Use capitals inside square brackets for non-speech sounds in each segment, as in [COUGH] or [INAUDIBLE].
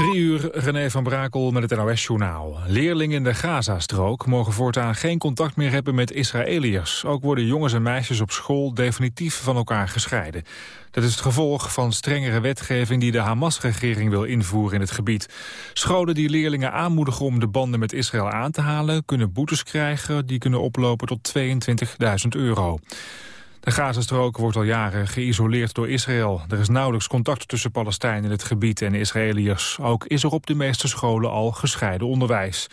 Drie uur, René van Brakel met het NOS-journaal. Leerlingen in de Gazastrook mogen voortaan geen contact meer hebben met Israëliërs. Ook worden jongens en meisjes op school definitief van elkaar gescheiden. Dat is het gevolg van strengere wetgeving die de Hamas-regering wil invoeren in het gebied. Scholen die leerlingen aanmoedigen om de banden met Israël aan te halen... kunnen boetes krijgen die kunnen oplopen tot 22.000 euro. De Gazastrook wordt al jaren geïsoleerd door Israël. Er is nauwelijks contact tussen Palestijnen in het gebied en Israëliërs. Ook is er op de meeste scholen al gescheiden onderwijs.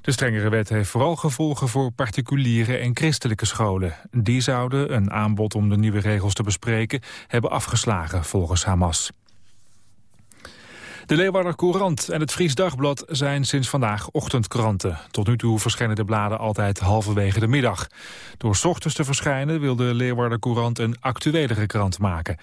De strengere wet heeft vooral gevolgen voor particuliere en christelijke scholen. Die zouden een aanbod om de nieuwe regels te bespreken hebben afgeslagen volgens Hamas. De Leeuwarder Courant en het Fries Dagblad zijn sinds vandaag ochtendkranten. Tot nu toe verschijnen de bladen altijd halverwege de middag. Door ochtends te verschijnen wil de Leeuwarder Courant een actuelere krant maken.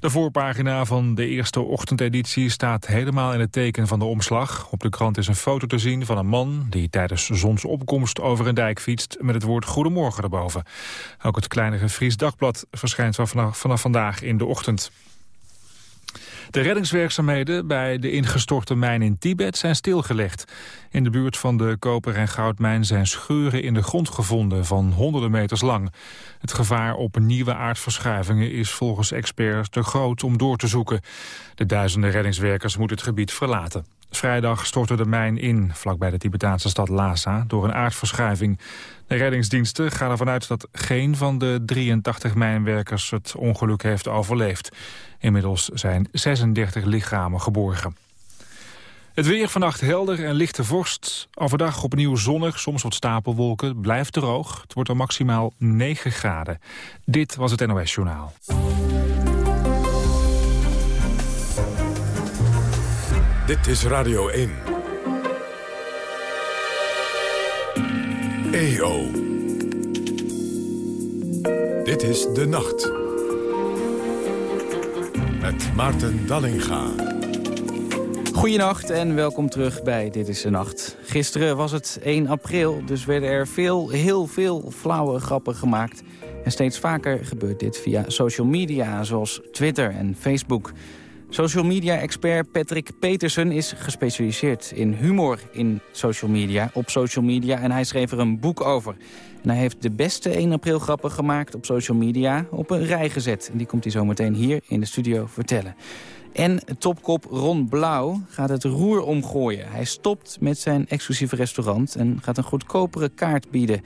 De voorpagina van de eerste ochtendeditie staat helemaal in het teken van de omslag. Op de krant is een foto te zien van een man die tijdens zonsopkomst over een dijk fietst met het woord Goedemorgen erboven. Ook het kleinere Fries Dagblad verschijnt vanaf vandaag in de ochtend. De reddingswerkzaamheden bij de ingestorte mijn in Tibet zijn stilgelegd. In de buurt van de koper- en goudmijn zijn scheuren in de grond gevonden van honderden meters lang. Het gevaar op nieuwe aardverschuivingen is volgens experts te groot om door te zoeken. De duizenden reddingswerkers moeten het gebied verlaten. Vrijdag stortte de mijn in, vlakbij de Tibetaanse stad Lhasa, door een aardverschuiving. De reddingsdiensten gaan ervan uit dat geen van de 83 mijnwerkers het ongeluk heeft overleefd. Inmiddels zijn 36 lichamen geborgen. Het weer vannacht helder en lichte vorst. Overdag opnieuw zonnig, soms wat stapelwolken. Blijft droog. Het wordt al maximaal 9 graden. Dit was het NOS Journaal. Dit is Radio 1. EO. Dit is De Nacht. Met Maarten Dallinga. Goedenacht en welkom terug bij Dit is de Nacht. Gisteren was het 1 april, dus werden er veel, heel veel flauwe grappen gemaakt. En steeds vaker gebeurt dit via social media, zoals Twitter en Facebook. Social media-expert Patrick Petersen is gespecialiseerd in humor in social media, op social media. En hij schreef er een boek over. Hij heeft de beste 1 april grappen gemaakt op social media op een rij gezet. En die komt hij zo meteen hier in de studio vertellen. En topkop Ron Blauw gaat het roer omgooien. Hij stopt met zijn exclusieve restaurant en gaat een goedkopere kaart bieden.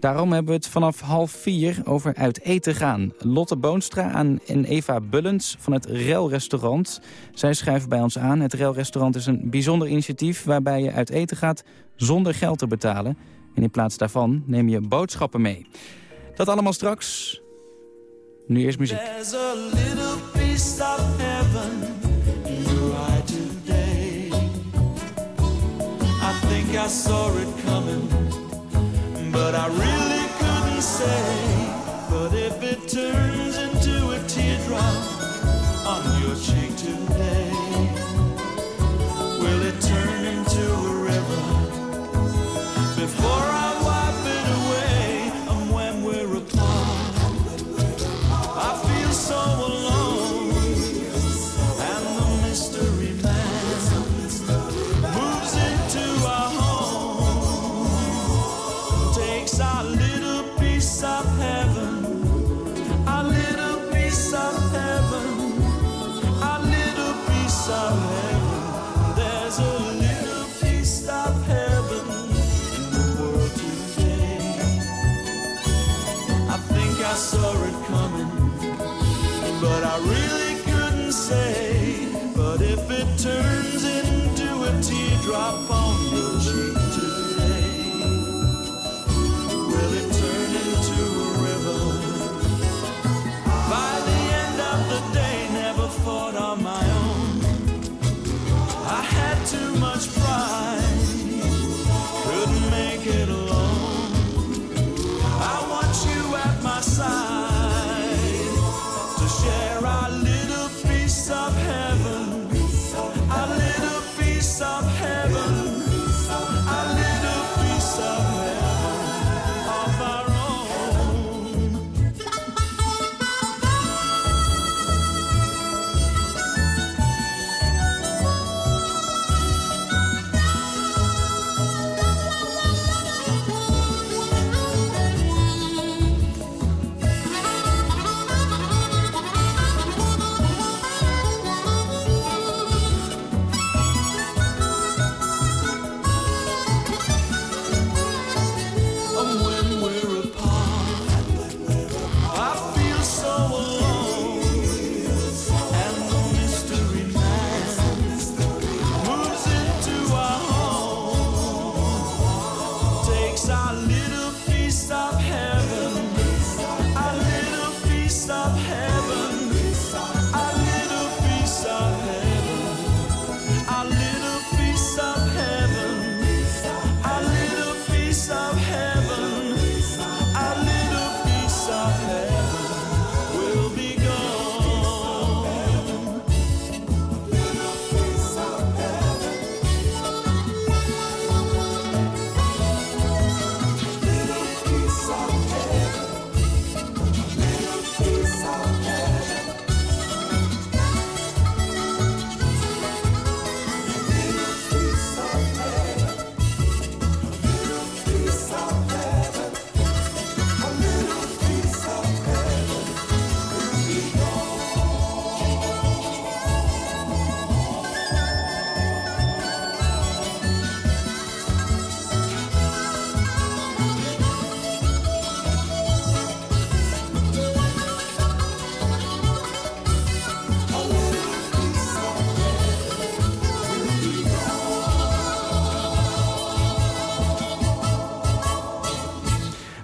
Daarom hebben we het vanaf half vier over uit eten gaan. Lotte Boonstra en Eva Bullens van het Rel-restaurant. Zij schrijven bij ons aan. Het Rel-restaurant is een bijzonder initiatief... waarbij je uit eten gaat zonder geld te betalen. En in plaats daarvan neem je boodschappen mee. Dat allemaal straks. Nu eerst muziek. I think I saw it coming, but I really couldn't say. Say. But if it turns into a teardrop on your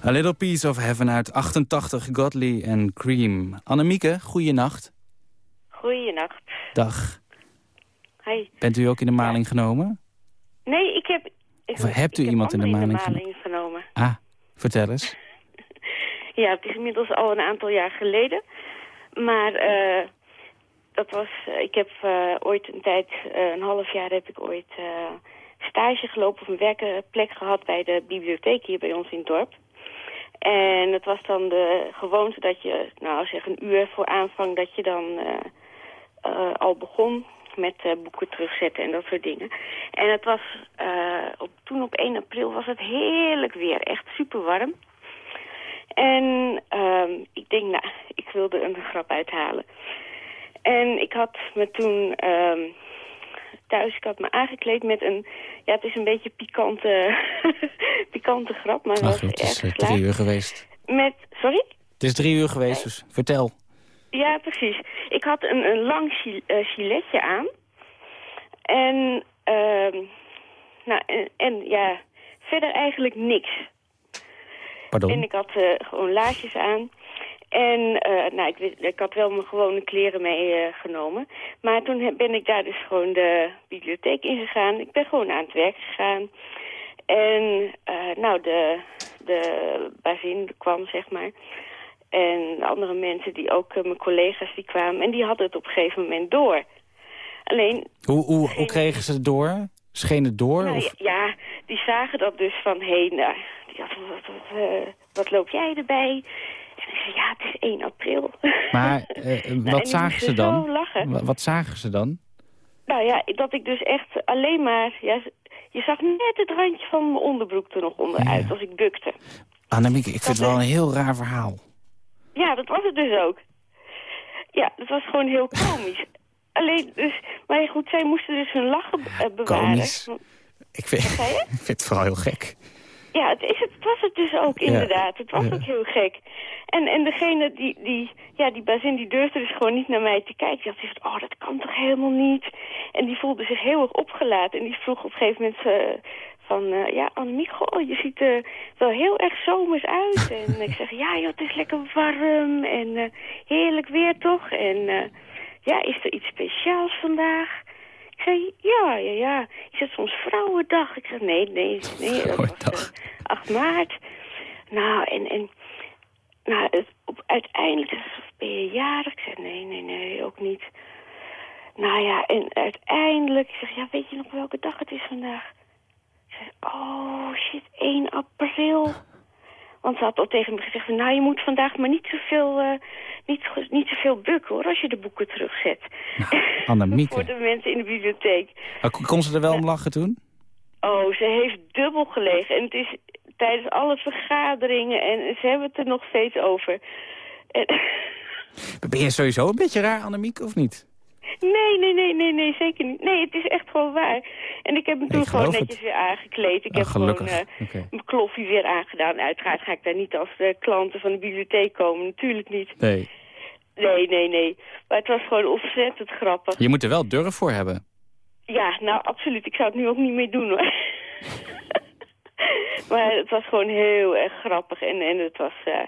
A Little Piece of Heaven uit 88, Godly en Cream. Annemieke, goeienacht. Goeienacht. Dag. Hi. Bent u ook in de maling genomen? Nee, ik heb... Ik, Of hebt u ik iemand in de maling maling genomen? Ah, vertel eens. [LAUGHS] Ja, het is inmiddels al een aantal jaar geleden. Maar eh, dat was... eh, ik heb eh, ooit een tijd, een half jaar heb ik ooit stage gelopen of een werkplek gehad bij de bibliotheek hier bij ons in het dorp. En het was dan de gewoonte dat je, nou zeg een uur voor aanvang, dat je dan eh, eh, al begon met eh, boeken terugzetten en dat soort dingen. En het was, op, toen op 1 april was het heerlijk weer, echt super warm. En ehm, ik denk, nou, ik wilde een grap uithalen. En ik had me toen ehm, thuis, ik had me aangekleed met een, ja het is een beetje pikante, [LAUGHS] pikante grap, maar Ach, wel het erg is eh, geslaagd. drie uur geweest. Met, sorry? Het is drie uur geweest, dus vertel. Ja, precies. Ik had een, een lang gi- eh, giletje aan. En, ehm nou, en, en ja, verder eigenlijk niks. Pardon. En ik had eh, gewoon laarsjes aan. En eh, nou, ik, ik had wel mijn gewone kleren meegenomen. maar toen ben ik daar dus gewoon de bibliotheek in gegaan. Ik ben gewoon aan het werk gegaan. En eh, nou, de, de bazin kwam, zeg maar. En de andere mensen, die ook eh, mijn collega's, die kwamen. En die hadden het op een gegeven moment door. Alleen, Hoe, hoe, hoe kregen ze het door? Scheen het door? nou, of? ja, die zagen dat dus van, hé, nou, die had, wat, wat, eh, wat loop jij erbij? En ik zei, ja, het is 1 april. Maar [LAUGHS] en wat zagen ze dan? Wat zagen ze dan? Nou ja, dat ik dus echt alleen maar, ja, je zag net het randje van mijn onderbroek er nog onderuit Ja. als ik bukte. Annemieke, ik vind het wel een heel raar verhaal. Ja, dat was het dus ook. Ja, dat was gewoon heel [LAUGHS] komisch. Alleen dus, maar goed, zij moesten dus hun lachen eh, bewaren. Komisch. Ik vind, [LAUGHS] ik vind het vooral heel gek. Ja, het, is het, het was het dus ook, inderdaad. Het was Ja. ook heel gek. En, en degene, die, die, ja, die bazin, die durfde dus gewoon niet naar mij te kijken. Die van, oh, dat kan toch helemaal niet? En die voelde zich heel erg opgelaten. En die vroeg op een gegeven moment eh, van, eh, ja, Annemiek, goh, je ziet er wel heel erg zomers uit. [LAUGHS] En ik zeg, ja, joh, het is lekker warm en eh, heerlijk weer, toch? En ja, is er iets speciaals vandaag? Ik zei, ja, ja, ja. Is het soms Vrouwendag? Ik zeg, nee, nee, nee. Dat was Vrouwendag. eh, 8 maart. Nou, en, en nou, het, op, uiteindelijk zei ben je jarig? Ik zeg, nee, nee, nee, ook niet. Nou ja, en uiteindelijk, ik zeg, ja, weet je nog welke dag het is vandaag? Ik zeg, oh shit, 1 april. Want ze had al tegen me gezegd, van, nou, je moet vandaag maar niet zoveel, eh niet, niet zoveel bukken, hoor, als je de boeken terugzet. Annemieke. [LAUGHS] Voor de mensen in de bibliotheek. Maar kon- kon ze er wel om lachen toen? Oh, ze heeft dubbel gelegen. En het is tijdens alle vergaderingen en ze hebben het er nog steeds over. En- [LAUGHS] Ben je sowieso een beetje raar, Annemieke, of niet? Nee, nee, nee, nee, nee, zeker niet. Nee, het is echt gewoon waar. En ik heb Nee, toen ik gewoon netjes het. weer aangekleed. Ik Ah, heb gelukkig. gewoon eh, mijn kloffie weer aangedaan. Uiteraard ga ik daar niet als de klanten van de bibliotheek komen. Natuurlijk niet. Nee. Nee, nee, nee. Maar het was gewoon ontzettend grappig. Je moet er wel durf voor hebben. Ja, nou absoluut. Ik zou het nu ook niet meer doen hoor. [LAUGHS] [LAUGHS] maar het was gewoon heel erg grappig. En, en het was, eh,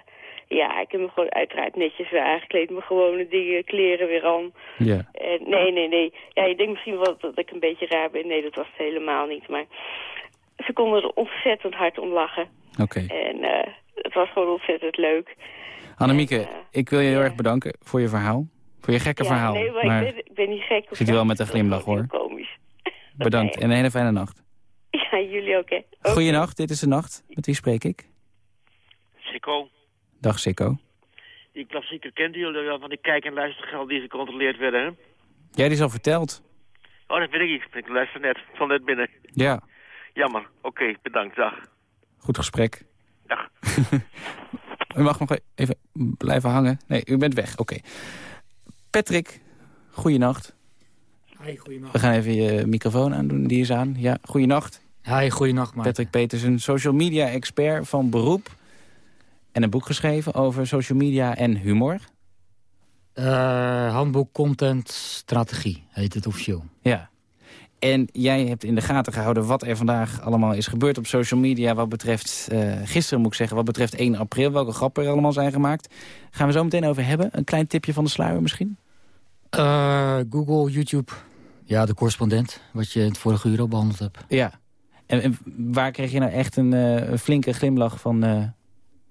ja, ik heb me gewoon uiteraard netjes weer aangekleed. Mijn gewone dingen, kleren weer aan. Ja. En, nee, nee, nee. Ja, je denkt misschien wel dat ik een beetje raar ben. Nee, dat was het helemaal niet. Maar ze konden er ontzettend hard om lachen. Oké. En eh, het was gewoon ontzettend leuk. Annemieke, En, eh, ik wil je heel ja. erg bedanken voor je verhaal. Voor je gekke ja, verhaal. nee, maar, maar ik, ben, ik ben niet gek. Zit u wel met een glimlach, hoor. komisch. [LAUGHS] bedankt en een hele fijne nacht. Ja, jullie ook, hè. Oké. Goeienacht, dit is de nacht. Met wie spreek ik? Sikko, Dag Sikko. die klassieker kent jullie wel van die kijk- en luistergeld die gecontroleerd werden, hè? Jij die is al verteld. Oh, dat weet ik niet. Ik luister net, van net binnen. Ja, Jammer. Oké, bedankt. Dag. goed gesprek. Dag. [LAUGHS] U mag nog even blijven hangen. Nee, u bent weg. Oké. Patrick, goeienacht. Hi, goeienacht. We gaan even je microfoon aandoen. Die is aan. Ja, goeienacht. Hi, goeienacht, Maarten. Patrick Petersen, social media expert van beroep. En een boek geschreven over social media en humor. Eh, handboek Content Strategie heet het officieel. Ja. En jij hebt in de gaten gehouden wat er vandaag allemaal is gebeurd op social media... wat betreft, uh, gisteren moet ik zeggen, wat betreft 1 april... welke grappen er allemaal zijn gemaakt. Gaan we zo meteen over hebben. Een klein tipje van de sluier misschien? Uh, Google, YouTube. Ja, de correspondent, wat je in het vorige uur al behandeld hebt. Ja. En, en waar kreeg je nou echt een, uh, flinke glimlach van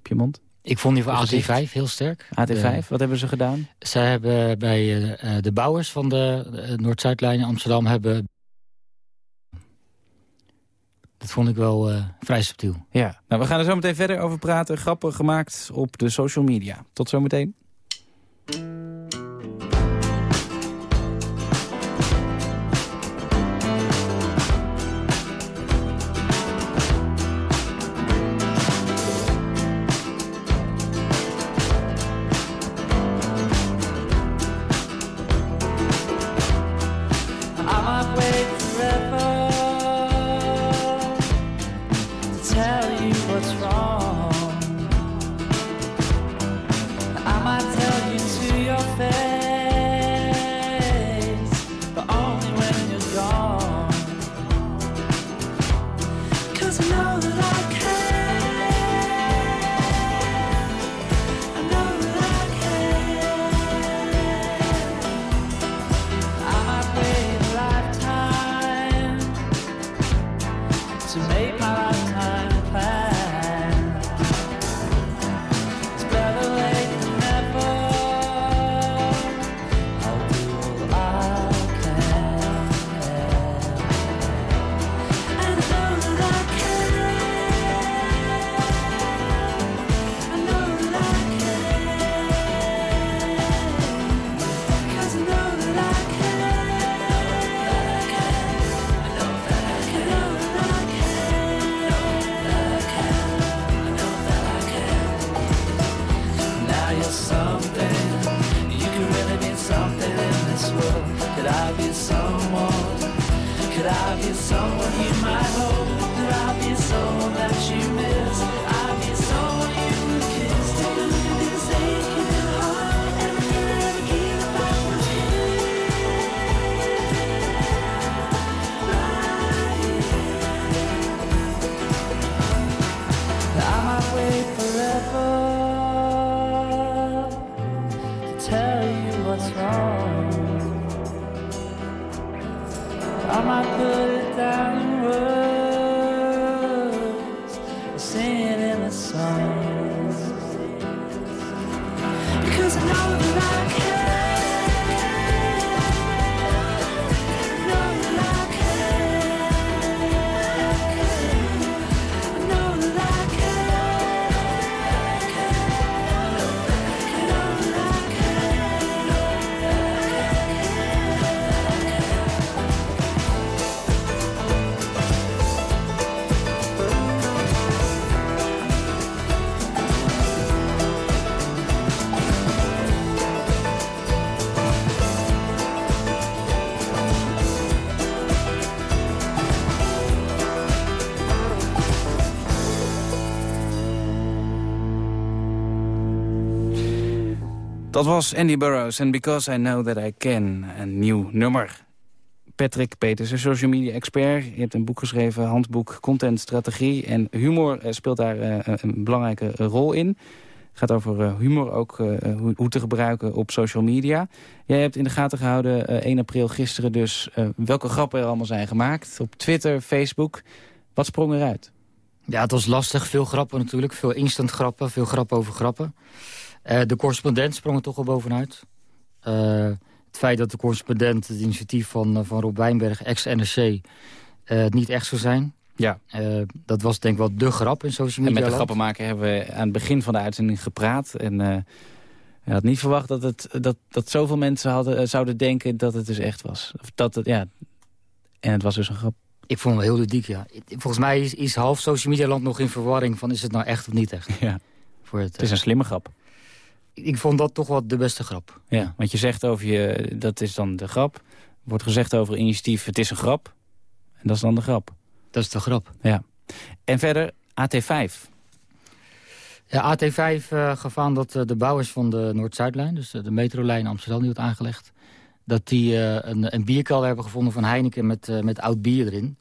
op je mond? Ik vond die van AT5 heel sterk. AT5, wat hebben ze gedaan? Ze hebben bij de bouwers van de Noord-Zuidlijn in Amsterdam... hebben dat vond ik wel uh, vrij subtiel. Ja, nou, we gaan er zo meteen verder over praten. Grappen gemaakt op de social media. Tot zometeen. Dat was Andy Burroughs en Because I Know That I Can. Een nieuw nummer. Patrick Peters, social media expert. Je hebt een boek geschreven, handboek Content Strategie. En humor eh, speelt daar uh, een belangrijke rol in. Het gaat over humor ook, hoe, te gebruiken op social media. Jij hebt in de gaten gehouden, 1 april gisteren dus... welke grappen er allemaal zijn gemaakt. Op Twitter, Facebook. Wat sprong eruit? Ja, het was lastig. Veel grappen natuurlijk. Veel instant grappen. Veel grappen over grappen. Uh, de correspondent sprong er toch wel bovenuit. Uh, het feit dat de correspondent het initiatief van, uh, van Rob Wijnberg, ex-NRC, niet echt zou zijn. Ja. dat was denk ik wel de grap in social media. En met de grappenmaker hebben we aan het begin van de uitzending gepraat. En je had niet verwacht dat, het, dat, dat zoveel mensen hadden, zouden denken dat het dus echt was. Of dat het, ja. En het was dus een grap. Ik vond het heel ludiek, ja. Volgens mij is, is half social media land nog in verwarring van is het nou echt of niet echt. [LAUGHS] Ja. Voor het, het is een slimme grap ik vond dat toch wel de beste grap. Ja, want je zegt over je, dat is dan de grap. Wordt gezegd over initiatief, het is een grap. En dat is dan de grap. Dat is de grap. Ja. En verder AT5. Ja, AT5 uh, gaf aan dat uh, de bouwers van de Noord-Zuidlijn... dus uh, de metrolijn Amsterdam die wordt aangelegd... Dat die eh, een, een bierkelder hebben gevonden van Heineken met, eh, met oud bier erin.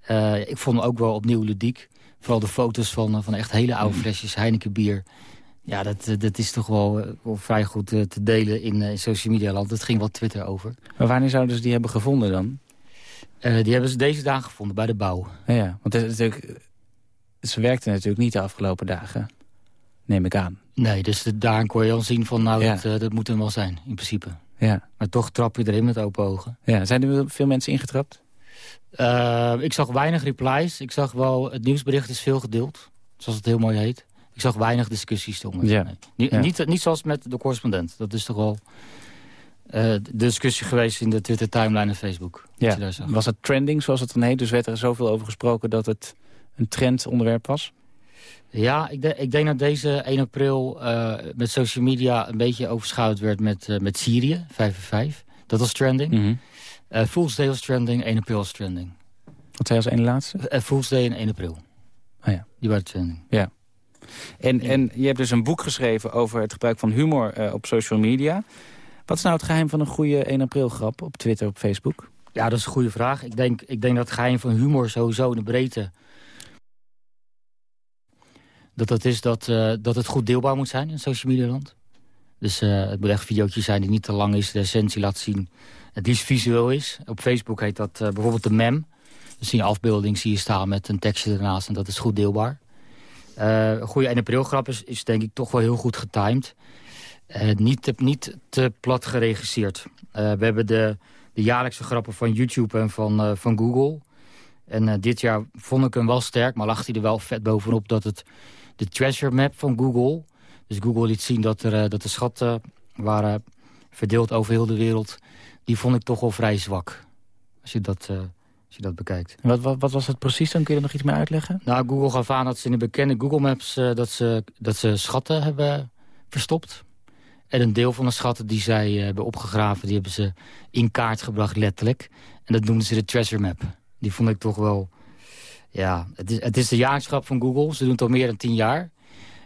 Eh, ik vond hem ook wel opnieuw ludiek. Vooral de foto's van, van echt hele oude flesjes Heineken bier. Ja, dat, dat is toch wel, wel vrij goed te delen in, in social media land. Het ging wel Twitter over. Maar wanneer zouden ze die hebben gevonden dan? die hebben ze deze dagen gevonden bij de bouw. Ja, ja want het is natuurlijk, ze werkte natuurlijk niet de afgelopen dagen. Neem ik aan. Nee, dus daar kon je al zien van, nou, dat, dat moet hem wel zijn, in principe. Ja. Maar toch trap je erin met open ogen. Ja, zijn er veel mensen ingetrapt? Uh, ik zag weinig replies. Ik zag wel, het nieuwsbericht is veel gedeeld. Zoals het heel mooi heet. Ik zag weinig discussies eronder. Ja. Nee. Niet, niet, zoals met de correspondent. Dat is toch wel uh, de discussie geweest in de Twitter-timeline en Facebook. Ja. Was het trending, zoals het dan heet? Dus werd er zoveel over gesproken dat het een trendonderwerp was? Ja, ik, de, ik, denk dat deze 1 april uh, met social media een beetje overschouwd werd met, uh, met Syrië, 5 5. Dat was trending. Mm -hmm. uh, Fool's Day was trending, 1 april was trending. Wat zei je als ene laatste? Fool's Day en 1 april. Oh ja. Die waren trending. Ja. En, en je hebt dus een boek geschreven over het gebruik van humor op social media. Wat is nou het geheim van een goede 1 april grap op Twitter, op Facebook? Ja, dat is een goede vraag. Ik denk, ik denk dat het geheim van humor sowieso in de breedte dat dat is dat, uh, dat het goed deelbaar moet zijn in social media land. Dus uh, het moet echt videootje zijn die niet te lang is, de essentie laat zien. Het liefst visueel is. Op Facebook heet dat uh, bijvoorbeeld de mem. Dus zie je afbeelding, zie je staan met een tekstje ernaast en dat is goed deelbaar. Een goede 1 april grap is, is denk ik toch wel heel goed getimed. niet, te, niet te plat geregisseerd. we hebben de, de jaarlijkse grappen van YouTube en van, van Google... En dit jaar vond ik hem wel sterk, maar lag hij er wel vet bovenop dat het de treasure map van Google. Dus Google liet zien dat, er, dat de schatten waren verdeeld over heel de wereld. Die vond ik toch wel vrij zwak. Als je dat, als je dat bekijkt. Wat, wat, wat, was het precies dan? Kun je er nog iets meer uitleggen? Nou, Google gaf aan dat ze in de bekende Google Maps... Uh, dat, ze, dat ze schatten hebben verstopt. En een deel van de schatten die zij uh, hebben opgegraven... die hebben ze in kaart gebracht, letterlijk. En dat noemden ze de treasure map. Die vond ik toch wel ja, het is, het is de jaarschap van Google. Ze doen het al meer dan tien jaar.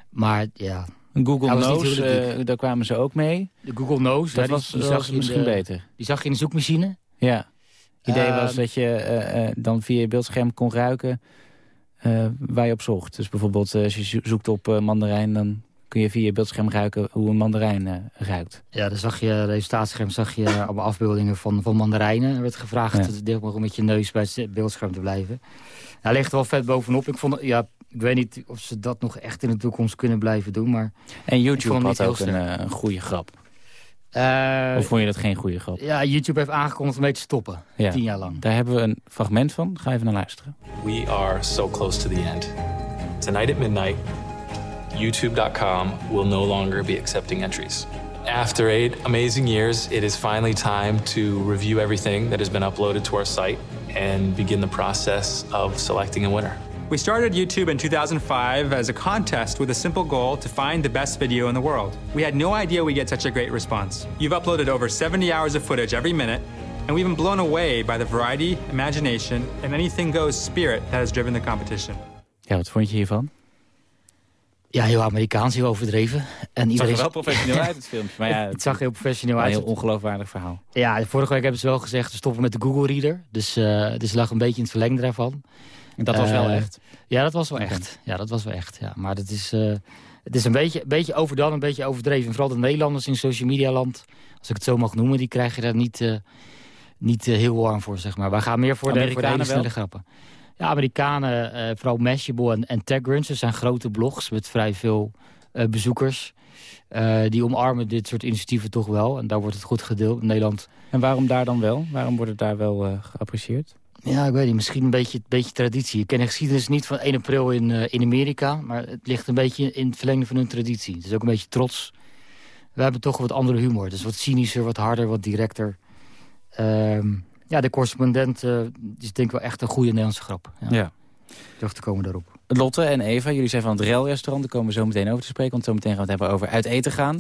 Maar ja... Google Knows, uh, daar kwamen ze ook mee. De Google Knows. Dat was, die, die zag je misschien de, beter. Die zag je in de zoekmachine. Ja. Het idee was dat je uh, dan via je beeldscherm kon ruiken waar je op zocht. Dus bijvoorbeeld als je zoekt op mandarijn... dan kun je via je beeldscherm ruiken hoe een mandarijn ruikt. Ja, dan zag je resultaatscherm zag je allemaal afbeeldingen van, van mandarijnen. Er werd gevraagd ja. om met je neus bij het beeldscherm te blijven. Hij ligt er wel vet bovenop. Ik, vond, ja, ik weet niet of ze dat nog echt in de toekomst kunnen blijven doen. Maar en YouTube had ook een, een goede grap. Uh, of vond je dat geen goede grap? Ja, YouTube heeft aangekondigd om mee te stoppen. Ja. Tien jaar lang. Daar hebben we een fragment van. Ga even naar luisteren. We are so close to the end. Tonight at midnight, youtube.com will no longer be accepting entries. After eight amazing years, it is finally time to review everything that has been uploaded to our site and begin the process of selecting a winner. We started YouTube in 2005 as a contest with a simple goal to find the best video in the world. We had no idea we'd get such a great response. You've uploaded over 70 hours of footage every minute, and we've been blown away by the variety, imagination, and anything goes spirit that has driven the competition. Ja, wat vond je hiervan? Ja, heel Amerikaans, heel overdreven. En het zag er wel professioneel uit, het [LAUGHS] filmpje. Maar ja, het, zag heel professioneel uit. Een heel ongeloofwaardig verhaal. Ja, vorige week hebben ze wel gezegd, we stoppen met de Google Reader. Dus, uh, dus lag een beetje in het verlengde daarvan. Dat was wel echt? Ja, dat was wel echt. Ja, dat was wel echt. Ja. Maar het is, uh, het is een beetje, beetje overdone, een beetje overdreven. Vooral de Nederlanders in social media land, als ik het zo mag noemen, die krijgen daar niet, niet heel warm voor, zeg maar. Wij gaan meer voor de, voor de hele snelle grappen. Ja, Amerikanen, uh, vooral Mashable en, en TagRunch, zijn grote blogs met vrij veel uh, bezoekers. Uh, die omarmen dit soort initiatieven toch wel. En daar wordt het goed gedeeld in Nederland. En waarom daar dan wel? Waarom wordt het daar wel geapprecieerd? Ja, ik weet niet. Misschien een beetje, beetje traditie. Ik ken de geschiedenis niet van 1 april in, in Amerika. Maar het ligt een beetje in het verlengde van hun traditie. Het is ook een beetje trots. We hebben toch wat andere humor. Dus wat cynischer, wat harder, wat directer. Ehm, ja, de correspondent uh, is denk ik wel echt een goede Nederlandse grap. Ja. ja. Terug te komen daarop. Lotte en Eva, jullie zijn van het Rel-restaurant. Daar komen we zo meteen over te spreken. Want zo meteen gaan we het hebben over uit eten gaan.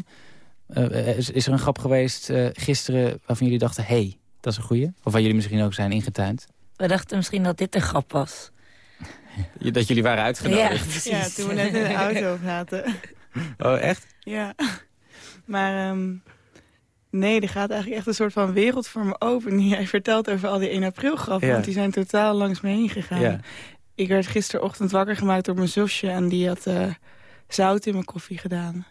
Uh, is, is, er een grap geweest gisteren waarvan jullie dachten... hey, dat is een goeie? Of waar jullie misschien ook zijn ingetuind? We dachten misschien dat dit een grap was. dat jullie waren uitgenodigd? Ja, ja toen we net in de auto zaten. Oh, echt? Ja. Maar... Um... Nee, er gaat eigenlijk echt een soort van wereld voor me open... die [LAUGHS] jij vertelt over al die 1 april grappen. Ja. Want die zijn totaal langs me heen gegaan. Ja. Ik werd gisterochtend wakker gemaakt door mijn zusje... en die had eh, zout in mijn koffie gedaan.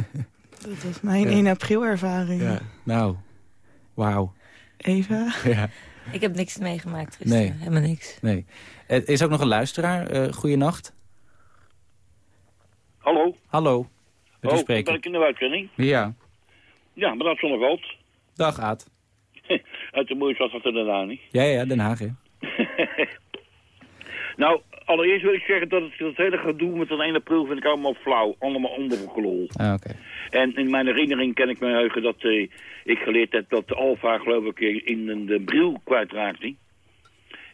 [LAUGHS] dat was mijn Ja. 1 april ervaring. Ja. Nou, wauw. Eva? Ja. Ik heb niks meegemaakt gisteren. Nee. Helemaal niks. Nee. Er is ook nog een luisteraar. Eh goeienacht. Hallo. Hallo. Met u oh, spreken. ben ik in de uitzending? Ja. Ja, maar dat is Zonneveld. Dag, Aad. [LAUGHS] Uit de mooie stad van Den niet. Ja, ja, Den Haag, hè. [LAUGHS] Nou, allereerst wil ik zeggen dat het, dat hele gedoe met dat 1 april vind ik allemaal flauw. Allemaal ondergelol. Ah, oké. En in mijn herinnering ken ik me heugen dat eh, ik geleerd heb dat de Alfa, geloof ik, in een de bril kwijtraakte.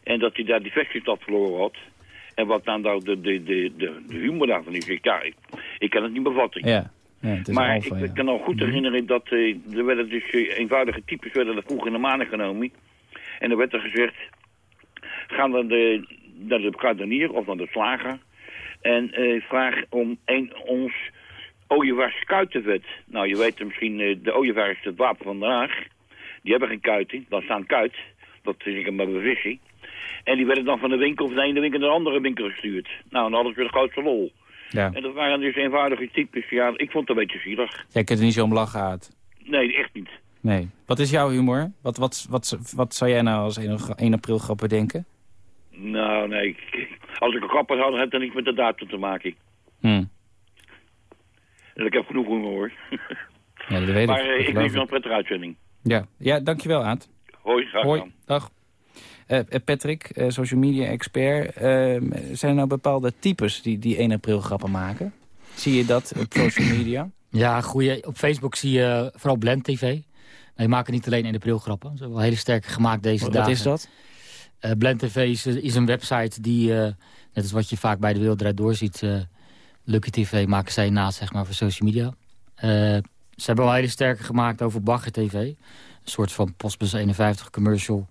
En dat hij daar die vestingstad verloren had. En wat dan nou de, de, de, de, de humor daarvan is, ik, ja, ik, ik kan het niet bevatten. Ja. ja maar ik ja. kan al goed herinneren dat eh, er werden dus eh, eenvoudige types werden er vroeg in de maanden genomen. En er werd er gezegd, ga naar de, naar de kruidenier of naar de slager en eh, vraag om een ons ooievaars kuitenvet. Nou, je weet misschien, eh, de ooievaar is het wapen van Den Haag. Die hebben geen kuiten, dan staan kuit. Dat is ik maar bevisie. En die werden dan van de winkel van de ene winkel naar de andere winkel gestuurd. Nou, dan hadden ze weer de grootste lol. Ja. En dat waren dus eenvoudige types. Ja, ik vond het een beetje zielig. Jij kunt er niet zo om lachen. Nee, echt niet. Nee. Wat is jouw humor? Wat, wat, wat, wat zou jij nou als 1, 1 april grap bedenken? Nou, nee. Als ik een grap had, had het er niets met de datum te maken. Hm. En ik heb genoeg humor, hoor. Ja, dat weet ik. maar eh, ik wens je wel een prettige uitzending. Ja. ja, dankjewel, Aad. Hoi, graag Hoi, gedaan. dag. Eh, eh, Patrick, eh, social media expert. eh, zijn er nou bepaalde types die, die 1 april grappen maken? Zie je dat op social media? Ja, goeie. Op Facebook zie je vooral Blend TV. Nou, die maken niet alleen 1 april grappen. Ze hebben wel hele sterke gemaakt deze Wat dagen. is dat? Eh, Blend TV is, is een website die, eh, net als wat je vaak bij de Wereld Draait Door ziet... eh, Lucky TV maken zij naast zeg maar, voor social media. Eh, ze hebben wel hele sterke gemaakt over Bagger TV. Een soort van Postbus 51 commercial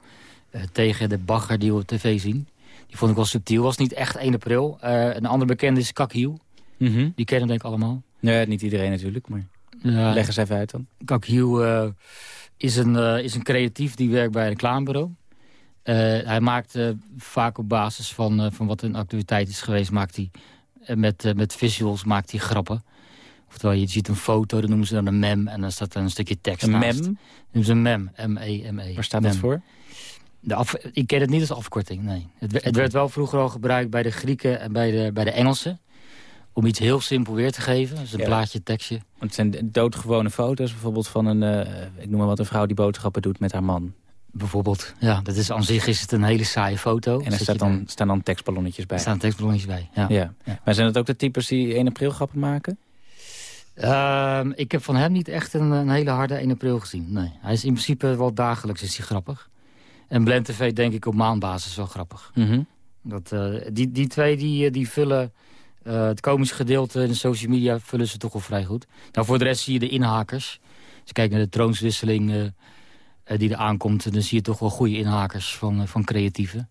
eh, tegen de bagger die we op tv zien. Die vond ik wel subtiel. Was niet echt 1 april. Eh, een andere bekende is Kakhiel. Mhm. Die kennen denk ik allemaal. Nee, niet iedereen natuurlijk, maar leg eens even uit dan. Kakhiel is, een, is een creatief die werkt bij een reclamebureau. Hij maakt vaak op basis van, van wat een activiteit is geweest... Maakt hij, eh, met, eh, met visuals maakt hij grappen. Oftewel, je ziet een foto, dan noemen ze dan een mem... en dan staat er een stukje tekst Een naast. mem? Noemen ze een mem, M-E-M-E. Waar staat dat Mem. voor? De af, ik ken het niet als afkorting, nee. Het, we- het werd wel vroeger al gebruikt bij de Grieken en bij de, bij de Engelsen. Om iets heel simpel weer te geven. Dus een Ja. plaatje, tekstje. Want het zijn doodgewone foto's, bijvoorbeeld van een, eh, ik noem maar wat, een vrouw die boodschappen doet met haar man. Bijvoorbeeld, ja, dat is aan zich is het een hele saaie foto. En er staat dan, daar- staan dan tekstballonnetjes bij. Er staan tekstballonnetjes bij, ja. Ja. Maar zijn het ook de types die 1 april grappen maken? Ehm, ik heb van hem niet echt een, een hele harde 1 april gezien. Nee, hij is in principe wel dagelijks is hij grappig. En Blend TV denk ik op maandbasis wel grappig. Mhm. Dat, eh, die, die twee die, eh, die vullen eh, het komische gedeelte in de social media vullen ze toch wel vrij goed. Nou, voor de rest zie je de inhakers. Als je kijkt naar de troonswisseling die er aankomt... dan zie je toch wel goede inhakers van, eh, van creatieven.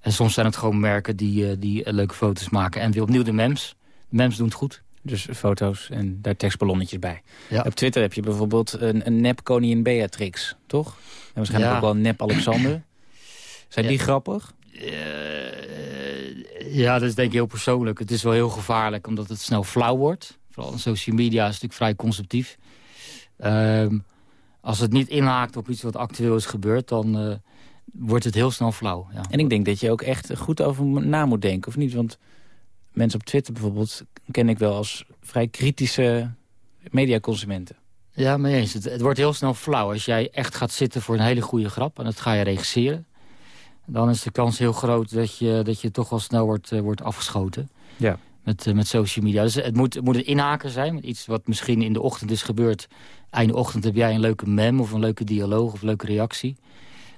En soms zijn het gewoon merken die, eh, die eh, leuke foto's maken. En weer opnieuw de mems. De mems doen het goed. Dus foto's en daar tekstballonnetjes bij. Ja. Op Twitter heb je bijvoorbeeld een, een nep koningin Beatrix, toch? En waarschijnlijk Ja. ook wel een nep Alexander. Zijn die grappig? Ja, dat is denk ik heel persoonlijk. Het is wel heel gevaarlijk, omdat het snel flauw wordt. Vooral in social media is het natuurlijk vrij conceptief. Ehm, als het niet inhaakt op iets wat actueel is gebeurd... dan eh, wordt het heel snel flauw. Ja. En ik denk dat je ook echt goed over na moet denken, of niet? Want mensen op Twitter bijvoorbeeld ken ik wel als vrij kritische mediaconsumenten. Ja, mee eens. Het, het wordt heel snel flauw. Als jij echt gaat zitten voor een hele goede grap... en dat ga je regisseren... dan is de kans heel groot dat je, dat je toch wel snel wordt, eh, wordt afgeschoten. Ja. Met, eh, met social media. Dus het moet, het moet een inhaker zijn. met Iets wat misschien in de ochtend is gebeurd. Einde ochtend heb jij een leuke mem of een leuke dialoog of een leuke reactie.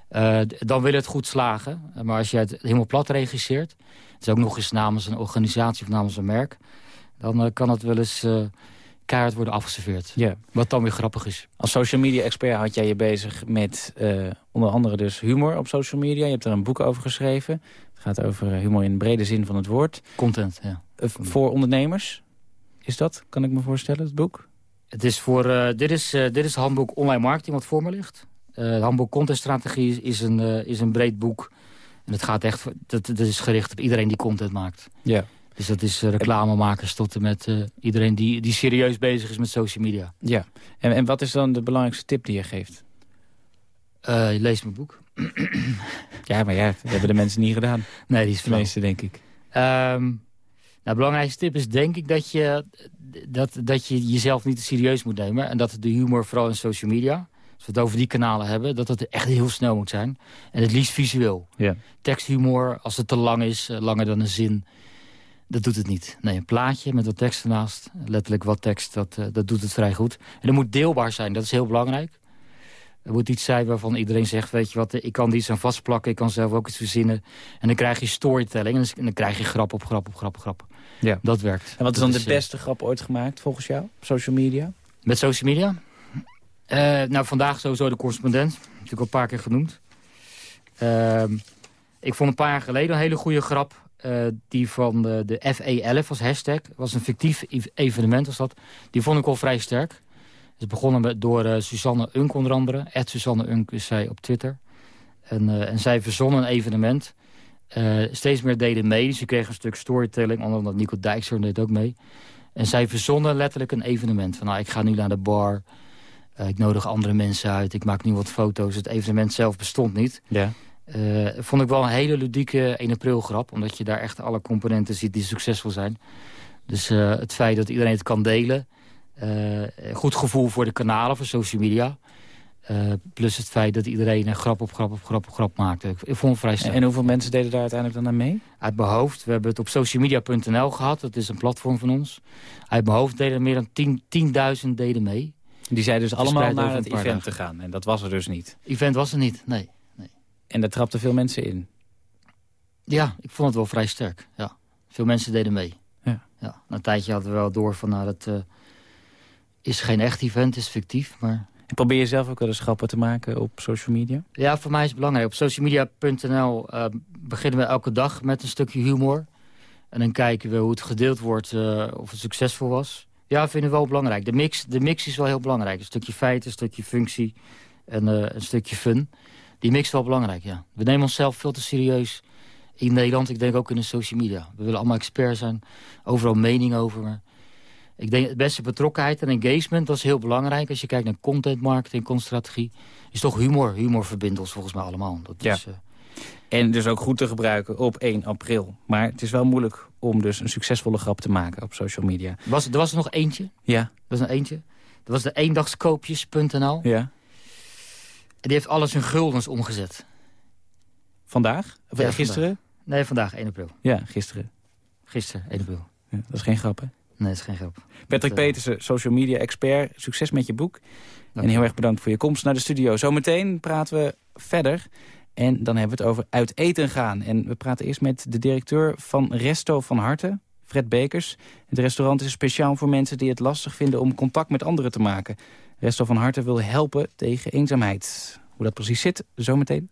Eh, dan wil het goed slagen. Maar als je het helemaal plat regisseert... het is ook nog eens namens een organisatie of namens een merk... dan eh, kan het wel eens keihard worden afgeserveerd. Ja. Wat dan weer grappig is. Als social media expert had jij je bezig met onder andere dus humor op social media. Je hebt er een boek over geschreven. Het gaat over humor in de brede zin van het woord. Content, ja. Eh, voor ondernemers is dat, kan ik me voorstellen, het boek? Het is voor, uh, dit, is, uh, dit is het handboek online marketing wat voor me ligt. Uh, het handboek contentstrategie is een, is een breed boek. En het gaat echt, dat, dat is gericht op iedereen die content maakt. Ja. Dus dat is reclamemakers tot en met iedereen die, die serieus bezig is met social media. Ja. En, en wat is dan de belangrijkste tip die je geeft? lees mijn boek. [CLEARS THROAT] ja, maar ja, dat hebben de mensen niet gedaan. Nee, die is de meeste, denk ik. Um, nou, de belangrijkste tip is denk ik dat je, dat, dat je jezelf niet te serieus moet nemen. En dat de humor, vooral in social media, als we het over die kanalen hebben... dat het echt heel snel moet zijn. En het liefst visueel. Ja. Teksthumor, als het te lang is, eh, langer dan een zin... Dat doet het niet. Nee, een plaatje met wat tekst ernaast. Letterlijk wat tekst, dat, uh, dat doet het vrij goed. En het moet deelbaar zijn, dat is heel belangrijk. Er moet iets zijn waarvan iedereen zegt, weet je wat, ik kan die iets aan vastplakken, ik kan zelf ook iets verzinnen. En dan krijg je storytelling en dan krijg je grap op grap op grap op grap. Ja. Dat werkt. En wat is dan de eh, beste grap ooit gemaakt volgens jou op social media? Met social media? Uh, nou, vandaag sowieso de correspondent. Natuurlijk al een paar keer genoemd. Uh, ik vond een paar jaar geleden een hele goede grap. Uh, die van de, de FE11 als hashtag. was een fictief evenement was dat. Die vond ik al vrij sterk. Het is begonnen met, door uh, Susanne Unk onder andere. Ed Susanne Unk is zij op Twitter. En, uh, en zij verzonnen een evenement. Uh, steeds meer deden mee. Dus je kreeg een stuk storytelling. Onder andere Nico Dijkshoorn deed ook mee. En zij verzonnen letterlijk een evenement. Van nou, ik ga nu naar de bar. ik nodig andere mensen uit. Ik maak nu wat foto's. Het evenement zelf bestond niet. Ja. vond ik wel een hele ludieke 1 april grap. Omdat je daar echt alle componenten ziet die succesvol zijn. Dus het feit dat iedereen het kan delen goed gevoel voor de kanalen, voor social media. Uh, plus het feit dat iedereen een grap op grap op grap op grap maakte. Ik, vond het vrij. En hoeveel mensen deden daar uiteindelijk dan aan mee? Uit mijn hoofd. We hebben het op socialmedia.nl gehad. Dat is een platform van ons. Uit mijn hoofd deden meer dan 10.000 10 deden mee. Die zeiden dus allemaal naar het event te gaan. En dat was er dus niet? Event was er niet, nee. nee. En daar trapten veel mensen in? Ja, ik vond het wel vrij sterk. Ja. Veel mensen deden mee. Ja. Ja. Na een tijdje hadden we wel door van... Nou, dat, uh, is geen echt event, is fictief, maar... En probeer je zelf ook wel eens grappen te maken op social media? Ja, voor mij is het belangrijk. Op socialmedia.nl uh, beginnen we elke dag met een stukje humor. En dan kijken we hoe het gedeeld wordt, uh, of het succesvol was. Ja, vinden we wel belangrijk. De mix, de mix is wel heel belangrijk. Een stukje feiten, een stukje functie en uh, een stukje fun. Die mix is wel belangrijk, ja. We nemen onszelf veel te serieus in Nederland. Ik denk ook in de social media. We willen allemaal expert zijn. Overal mening over. Ik denk het beste betrokkenheid en engagement, dat is heel belangrijk. Als je kijkt naar content marketing, constrategie. Is toch humor. Humor verbindt ons volgens mij allemaal. Dat ja. is, uh... En dus ook goed te gebruiken op 1 april. Maar het is wel moeilijk om dus een succesvolle grap te maken op social media. Was, er was er nog eentje. Ja. Er was er eentje. Dat was de eendagskoopjes.nl. Ja. En die heeft alles in guldens omgezet. Vandaag? Of ja, gisteren? Vandaag. Nee, vandaag 1 april. Ja, gisteren. Gisteren, 1 april. Ja, dat is geen grap, hè? Nee, dat is geen grap. Patrick dat, Petersen, social media expert. Succes met je boek. En heel erg bedankt voor je komst naar de studio. Zometeen praten we verder. En dan hebben we het over uit eten gaan. En we praten eerst met de directeur van Resto van Harte, Fred Bekers. Het restaurant is speciaal voor mensen die het lastig vinden om contact met anderen te maken. Resto van Harte wil helpen tegen eenzaamheid. Hoe dat precies zit, zometeen.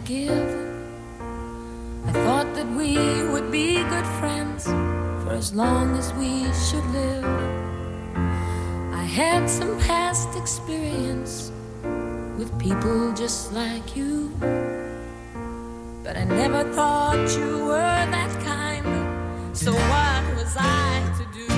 To give. I thought that we would be good friends for as long as we should live. I had some past experience with people just like you. But I never thought you were that kind. So what was I to do?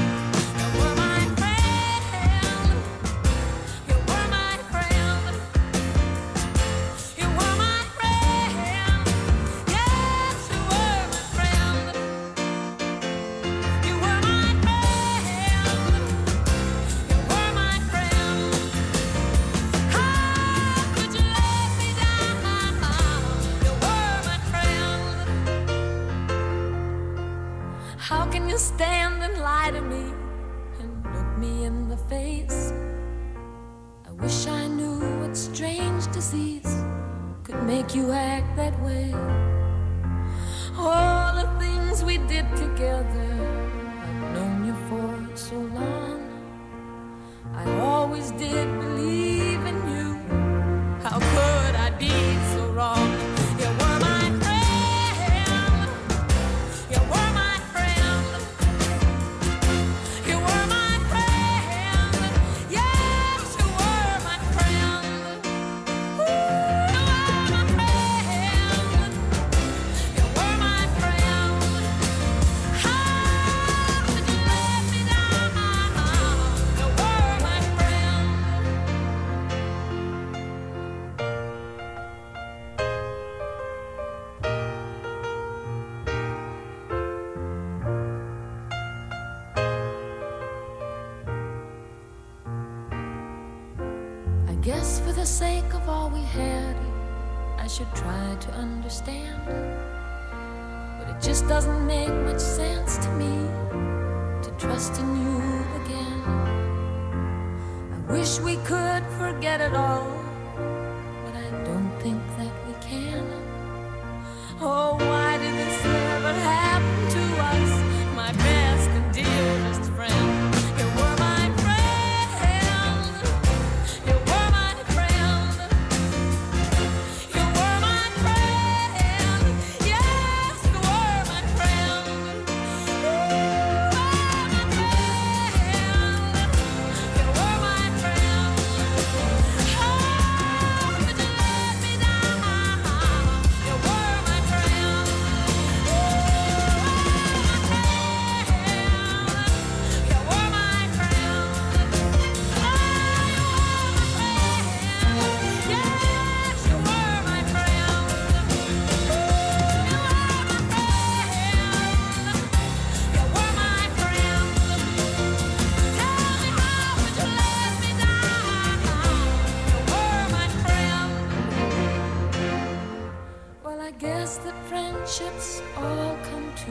I guess that friendships all come to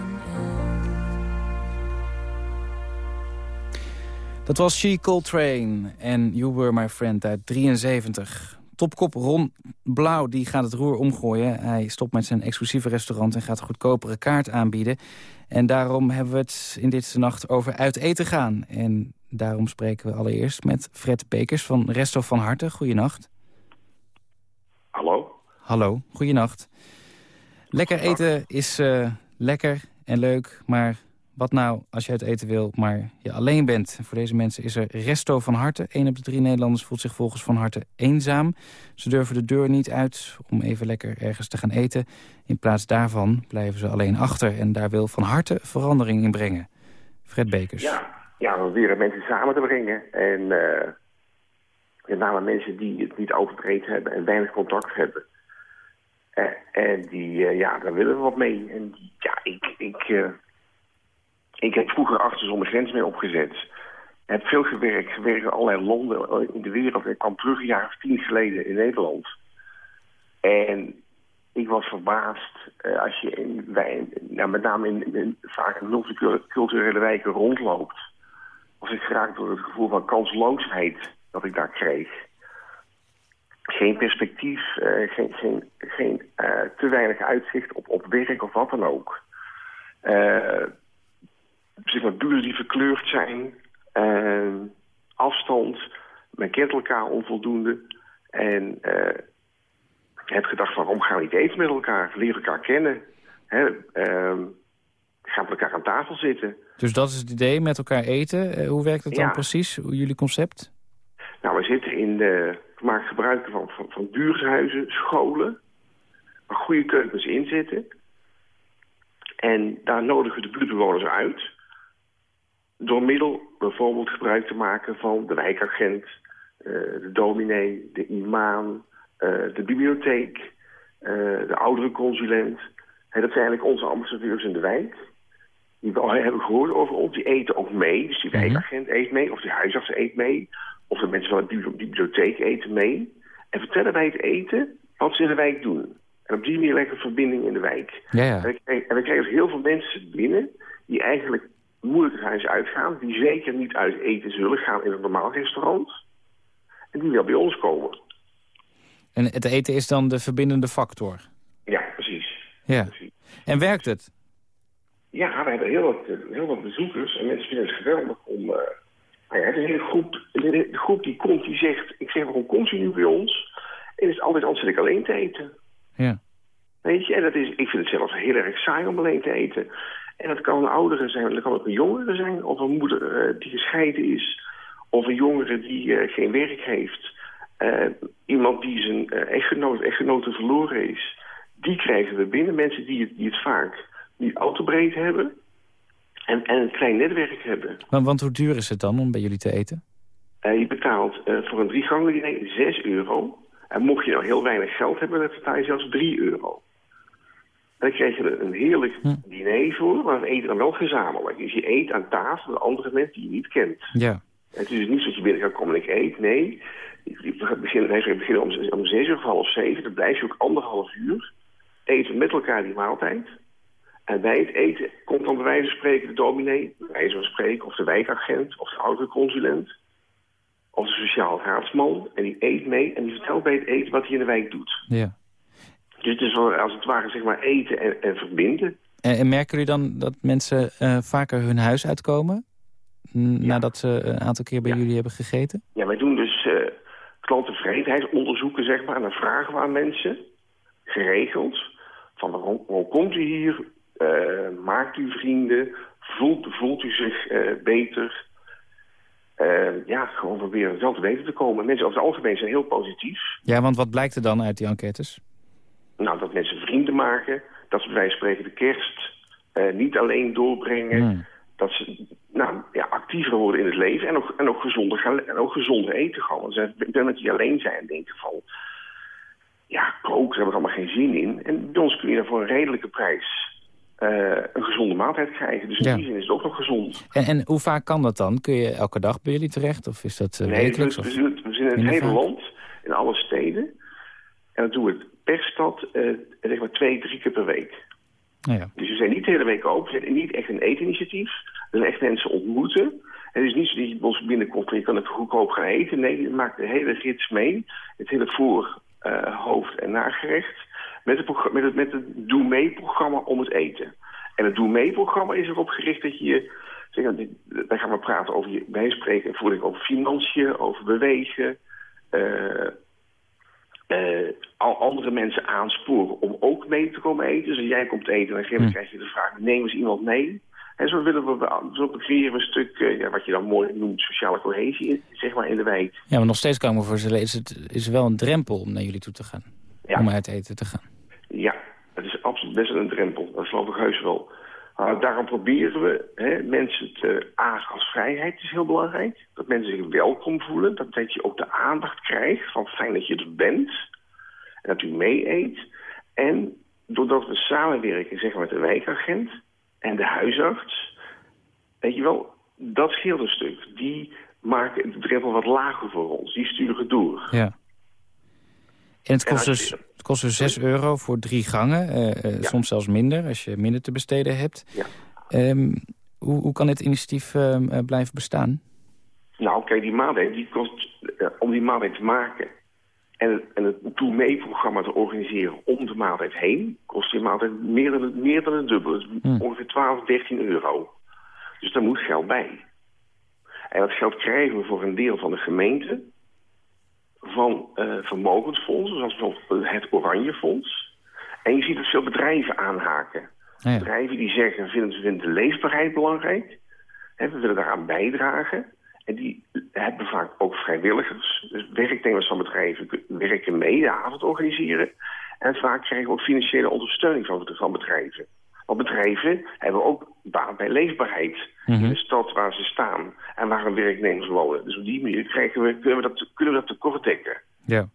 an end. Dat was She Coltrane en You Were My Friend uit 73. Topkop Ron Blauw die gaat het roer omgooien. Hij stopt met zijn exclusieve restaurant en gaat goedkopere kaart aanbieden. En daarom hebben we het in dit nacht over uit eten gaan. En daarom spreken we allereerst met Fred Bekers van Resto van Harte. Goeienacht. Hallo? Goeienacht. Lekker eten is eh, lekker en leuk, maar wat nou als je uit eten wil, maar je alleen bent? Voor deze mensen is er resto van harte. Eén op de drie Nederlanders voelt zich volgens van harte eenzaam. Ze durven de deur niet uit om even lekker ergens te gaan eten. In plaats daarvan blijven ze alleen achter en daar wil van harte verandering in brengen. Fred Bekers. Ja, ja we proberen mensen samen te brengen. En eh, met name mensen die het niet overtreed hebben en weinig contact hebben. Eh, en die, eh, ja, daar willen we wat mee. En ja, ik, ik, eh, ik heb vroeger achter zonder grens mee opgezet. Heb veel gewerkt, gewerkt in allerlei landen in de wereld. Ik kwam terug een jaar of tien geleden in Nederland. En ik was verbaasd als je in, nou, met name in, in vaak multiculturele wijken rondloopt. Was ik geraakt door het gevoel van kansloosheid dat ik daar kreeg. Geen perspectief, eh, geen, geen, geen eh, te weinig uitzicht op, op werk of wat dan ook. Eh zeg maar, buren die verkleurd zijn. afstand. Men kent elkaar onvoldoende. En heb gedacht, waarom gaan we niet eten met elkaar? Leren elkaar kennen. Hè? ehm, gaan met elkaar aan tafel zitten. Dus dat is het idee, met elkaar eten. Hoe werkt het dan precies, jullie concept? Nou, we zitten in de... Maken gebruik van, van, van buurthuizen, scholen... waar goede keukens in zitten. En daar nodigen we de buurtbewoners uit... door middel bijvoorbeeld gebruik te maken van de wijkagent... eh, de dominee, de imam, eh, de bibliotheek... eh, de ouderenconsulent. Hè, dat zijn eigenlijk onze ambassadeurs in de wijk... die we al hebben gehoord over ons, die eten ook mee. Dus die wijkagent eet mee, of die huisarts eet mee... of de mensen van de bibli- bibliotheek eten mee. En vertellen bij het eten wat ze in de wijk doen. En op die manier leggen we verbinding in de wijk. Ja, ja. En we krijgen, en we krijgen dus heel veel mensen binnen... die eigenlijk moeilijk huis uitgaan... die zeker niet uit eten zullen gaan in een normaal restaurant... en die wel bij ons komen. En het eten is dan de verbindende factor. Ja, precies. Ja. En werkt het? Ja, we hebben heel wat, eh, heel wat bezoekers en mensen vinden het geweldig om... Uh, nou ja, het is een hele groep, de groep die komt, die zegt... Ik zeg, waarom komt u nu bij ons? En het is altijd anders ik alleen te eten. Ja. Weet je, en dat is, ik vind het zelfs heel erg saai om alleen te eten. En dat kan een oudere zijn, dat kan ook een jongere zijn... of een moeder uh, die gescheiden is... of een jongere die uh, geen werk heeft... Uh, iemand die zijn echtgenoot, echtgenote verloren is... die krijgen we binnen. Mensen die het, die het vaak niet autobreed hebben... En, en een klein netwerk hebben. Want, want hoe duur is het dan om bij jullie te eten? je betaalt voor een drie gangen diner 6 euro... En mocht je nou heel weinig geld hebben, dan betaal je zelfs 3 euro. Dan krijg je er een heerlijk hm. diner voor, maar we eten dan wel gezamenlijk. Dus je eet aan tafel met andere mensen die je niet kent. Ja. Het is dus niet zo dat je binnen gaat komen en ik eet. Nee, we beginnen, beginnen om, om zes uur of half zeven. Dan blijf je ook anderhalf uur. Eten met elkaar die maaltijd. En bij het eten komt dan bij wijze van spreken de dominee, bij wijze van spreken, of de wijkagent, of de autoconsulent, of de sociaal raadsman. En die eet mee en die vertelt bij het eten wat hij in de wijk doet. Ja. Dus het is als het ware zeg maar eten en, en verbinden. En, en, merken jullie dan dat mensen uh, vaker hun huis uitkomen? Nadat ze een aantal keer bij jullie hebben gegeten? Ja, wij doen dus uh, klanttevredenheidsonderzoeken, zeg maar. En dan vragen we aan mensen, geregeld, van waarom, waarom komt u hier? Uh, maakt u vrienden? Voelt, voelt u zich beter? ja, gewoon proberen zelf te weten te komen. Mensen over het algemeen zijn heel positief. Ja, want wat blijkt er dan uit die enquêtes? Nou, dat mensen vrienden maken. Dat ze bij spreken de kerst niet alleen doorbrengen. Hmm. Dat ze nou, ja, actiever worden in het leven. En ook, en ook, gezonder, gaan, en ook gezonder eten gaan. Want ik denk dat die alleen zijn en denken van... Ja, koken, daar hebben we allemaal geen zin in. En bij ons kun je daar voor een redelijke prijs... Uh, een gezonde maaltijd krijgen. Dus in ja. die zin is het ook nog gezond. En, en, hoe vaak kan dat dan? Kun je elke dag bij jullie terecht? Of is dat uh, nee, wekelijks? We, we, we zijn in het hele land, in alle steden. En dat doen we per stad uh, zeg maar twee, drie keer per week. Nou ja. Dus we zijn niet de hele week open. We zijn niet echt een eetinitiatief. We zijn echt mensen ontmoeten. Het is niet zo dat je bij ons binnenkomt en je kan het goedkoop gaan eten. Nee, je maakt de hele gids mee. Het hele voor, hoofd en nagerecht. Met het, met het, met het Doe Mee-programma om het eten. En het Doe Mee-programma is erop gericht dat je... Zeg, daar gaan we praten over je bijspreken en voeding, over financiën, over bewegen... Uh, uh, al andere mensen aansporen om ook mee te komen eten. Dus als jij komt eten, dan hm. krijg je de vraag, neem eens iemand mee. En zo willen we, zo creëren we een stuk, uh, ja, wat je dan mooi noemt, sociale cohesie, zeg maar, in de wijk. Ja, maar nog steeds kan ik me voorstellen, is het is wel een drempel om naar jullie toe te gaan. Ja. Om uit eten te gaan. Ja, het is absoluut best een drempel. Dat geloof ik heus wel. Uh, daarom proberen we hè, mensen te... A, vrijheid is heel belangrijk. Dat mensen zich welkom voelen. Dat, dat je ook de aandacht krijgt van fijn dat je er bent. En dat u mee eet. En doordat we samenwerken zeg maar, met de wijkagent en de huisarts... Weet je wel, dat scheelt een stuk. Die maken de drempel wat lager voor ons. Die sturen het door. Ja. En het kost, dus, het kost dus 6 euro voor drie gangen. Uh, uh, Soms zelfs minder, als je minder te besteden hebt. Ja. Um, hoe, hoe kan dit initiatief uh, blijven bestaan? Nou, kijk, die maaltijd, die kost, om die maaltijd te maken... en, en het Doe Mee-programma te organiseren om de maaltijd heen... kost die maaltijd meer dan, het, meer dan het dubbele. Hmm. Ongeveer 12, 13 euro. Dus daar moet geld bij. En dat geld krijgen we voor een deel van de gemeente van uh, vermogensfondsen, zoals bijvoorbeeld het Oranje Fonds. En je ziet dat veel bedrijven aanhaken. Ja. Bedrijven die zeggen, vinden, vinden de leefbaarheid belangrijk. Hè, we willen daaraan bijdragen. En die hebben vaak ook vrijwilligers. Dus werknemers van bedrijven werken mee, de avond organiseren. En vaak krijgen we ook financiële ondersteuning van, van bedrijven. Want bedrijven hebben ook baat bij leefbaarheid in Mhm. de stad waar ze staan en waar hun werknemers wonen. Dus op die manier krijgen we, kunnen, we dat, kunnen we dat tekort dekken. Ja.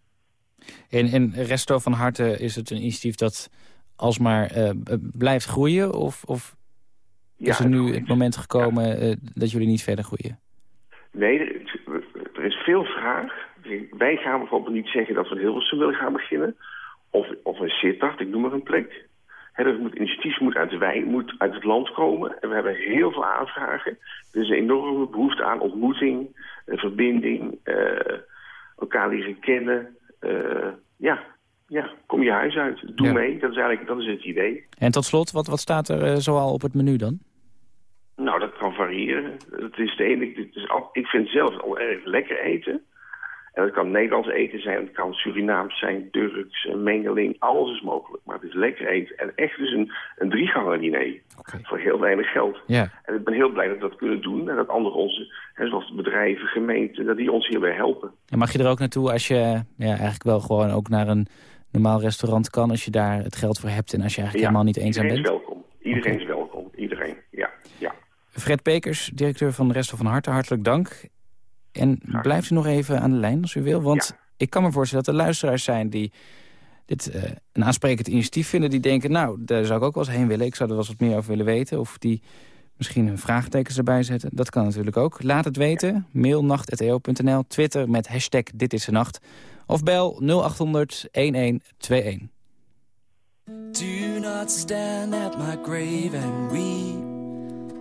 En, en Resto van Harte is het een initiatief dat alsmaar uh, blijft groeien? Of, of Ja, is er nu het het moment gekomen uh, dat jullie niet verder groeien? Nee, er is, er is veel vraag. Wij gaan bijvoorbeeld niet zeggen dat we in Hilversum willen gaan beginnen. Of, of een Sittard, ik noem maar een plek. He, dat moet, initiatief moet uit, de moet uit het land komen. En we hebben heel veel aanvragen. Er is een enorme behoefte aan ontmoeting, uh, verbinding, uh, elkaar leren kennen. Uh, ja, ja, kom je huis uit. Doe Ja. mee, dat is eigenlijk dat is het idee. En tot slot, wat, wat staat er eh, zoal op het menu dan? Nou, dat kan variëren. Het is de ene, het is al, ik vind zelf al erg lekker eten. En dat kan Nederlands eten zijn, het kan Surinaams zijn, Turks, een mengeling. Alles is mogelijk, maar het is lekker eten. En echt dus een, een driegangen diner. Voor heel weinig geld. En ik ben heel blij dat we dat kunnen doen. En dat anderen onze, hè, zoals bedrijven, gemeenten, dat die ons hierbij helpen. En mag je er ook naartoe als je ja, eigenlijk wel gewoon ook naar een normaal restaurant kan... als je daar het geld voor hebt en als je eigenlijk helemaal niet eenzaam iedereen bent? is welkom. Iedereen is welkom. Iedereen, ja. ja. Fred Pekers, directeur van de Resto van Harte, hartelijk dank. En blijft u nog even aan de lijn als u wil. Want ik kan me voorstellen dat er luisteraars zijn die dit eh, een aansprekend initiatief vinden. Die denken, nou, daar zou ik ook wel eens heen willen. Ik zou er wel eens wat meer over willen weten. Of die misschien hun vraagtekens erbij zetten. Dat kan natuurlijk ook. Laat het weten. Mail nacht.eo.nl. Twitter met hashtag dit is de nacht. Of bel 0800 1121. Do not stand at my grave and weep.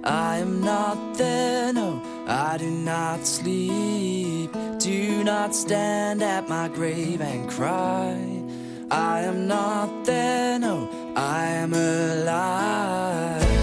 I am not there, no, I do not sleep. Do not stand at my grave and cry. I am not there, no, I am alive.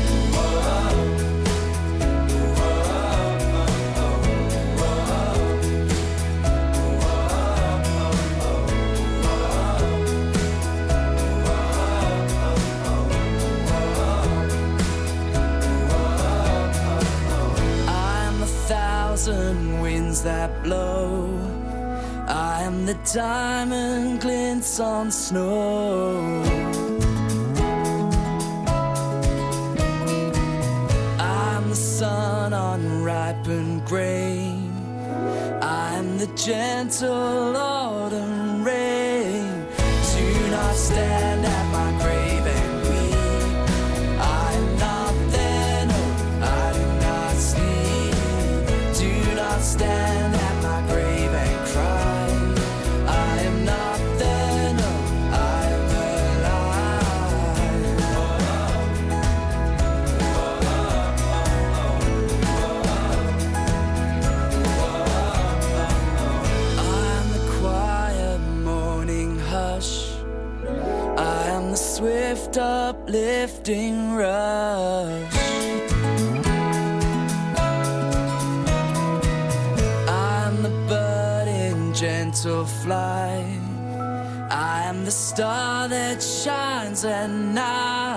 Thousand winds that blow. I am the diamond glints on snow. I'm the sun on ripened grain. I'm the gentle autumn uplifting rush. I'm the bird in gentle flight. I am the star that shines at night.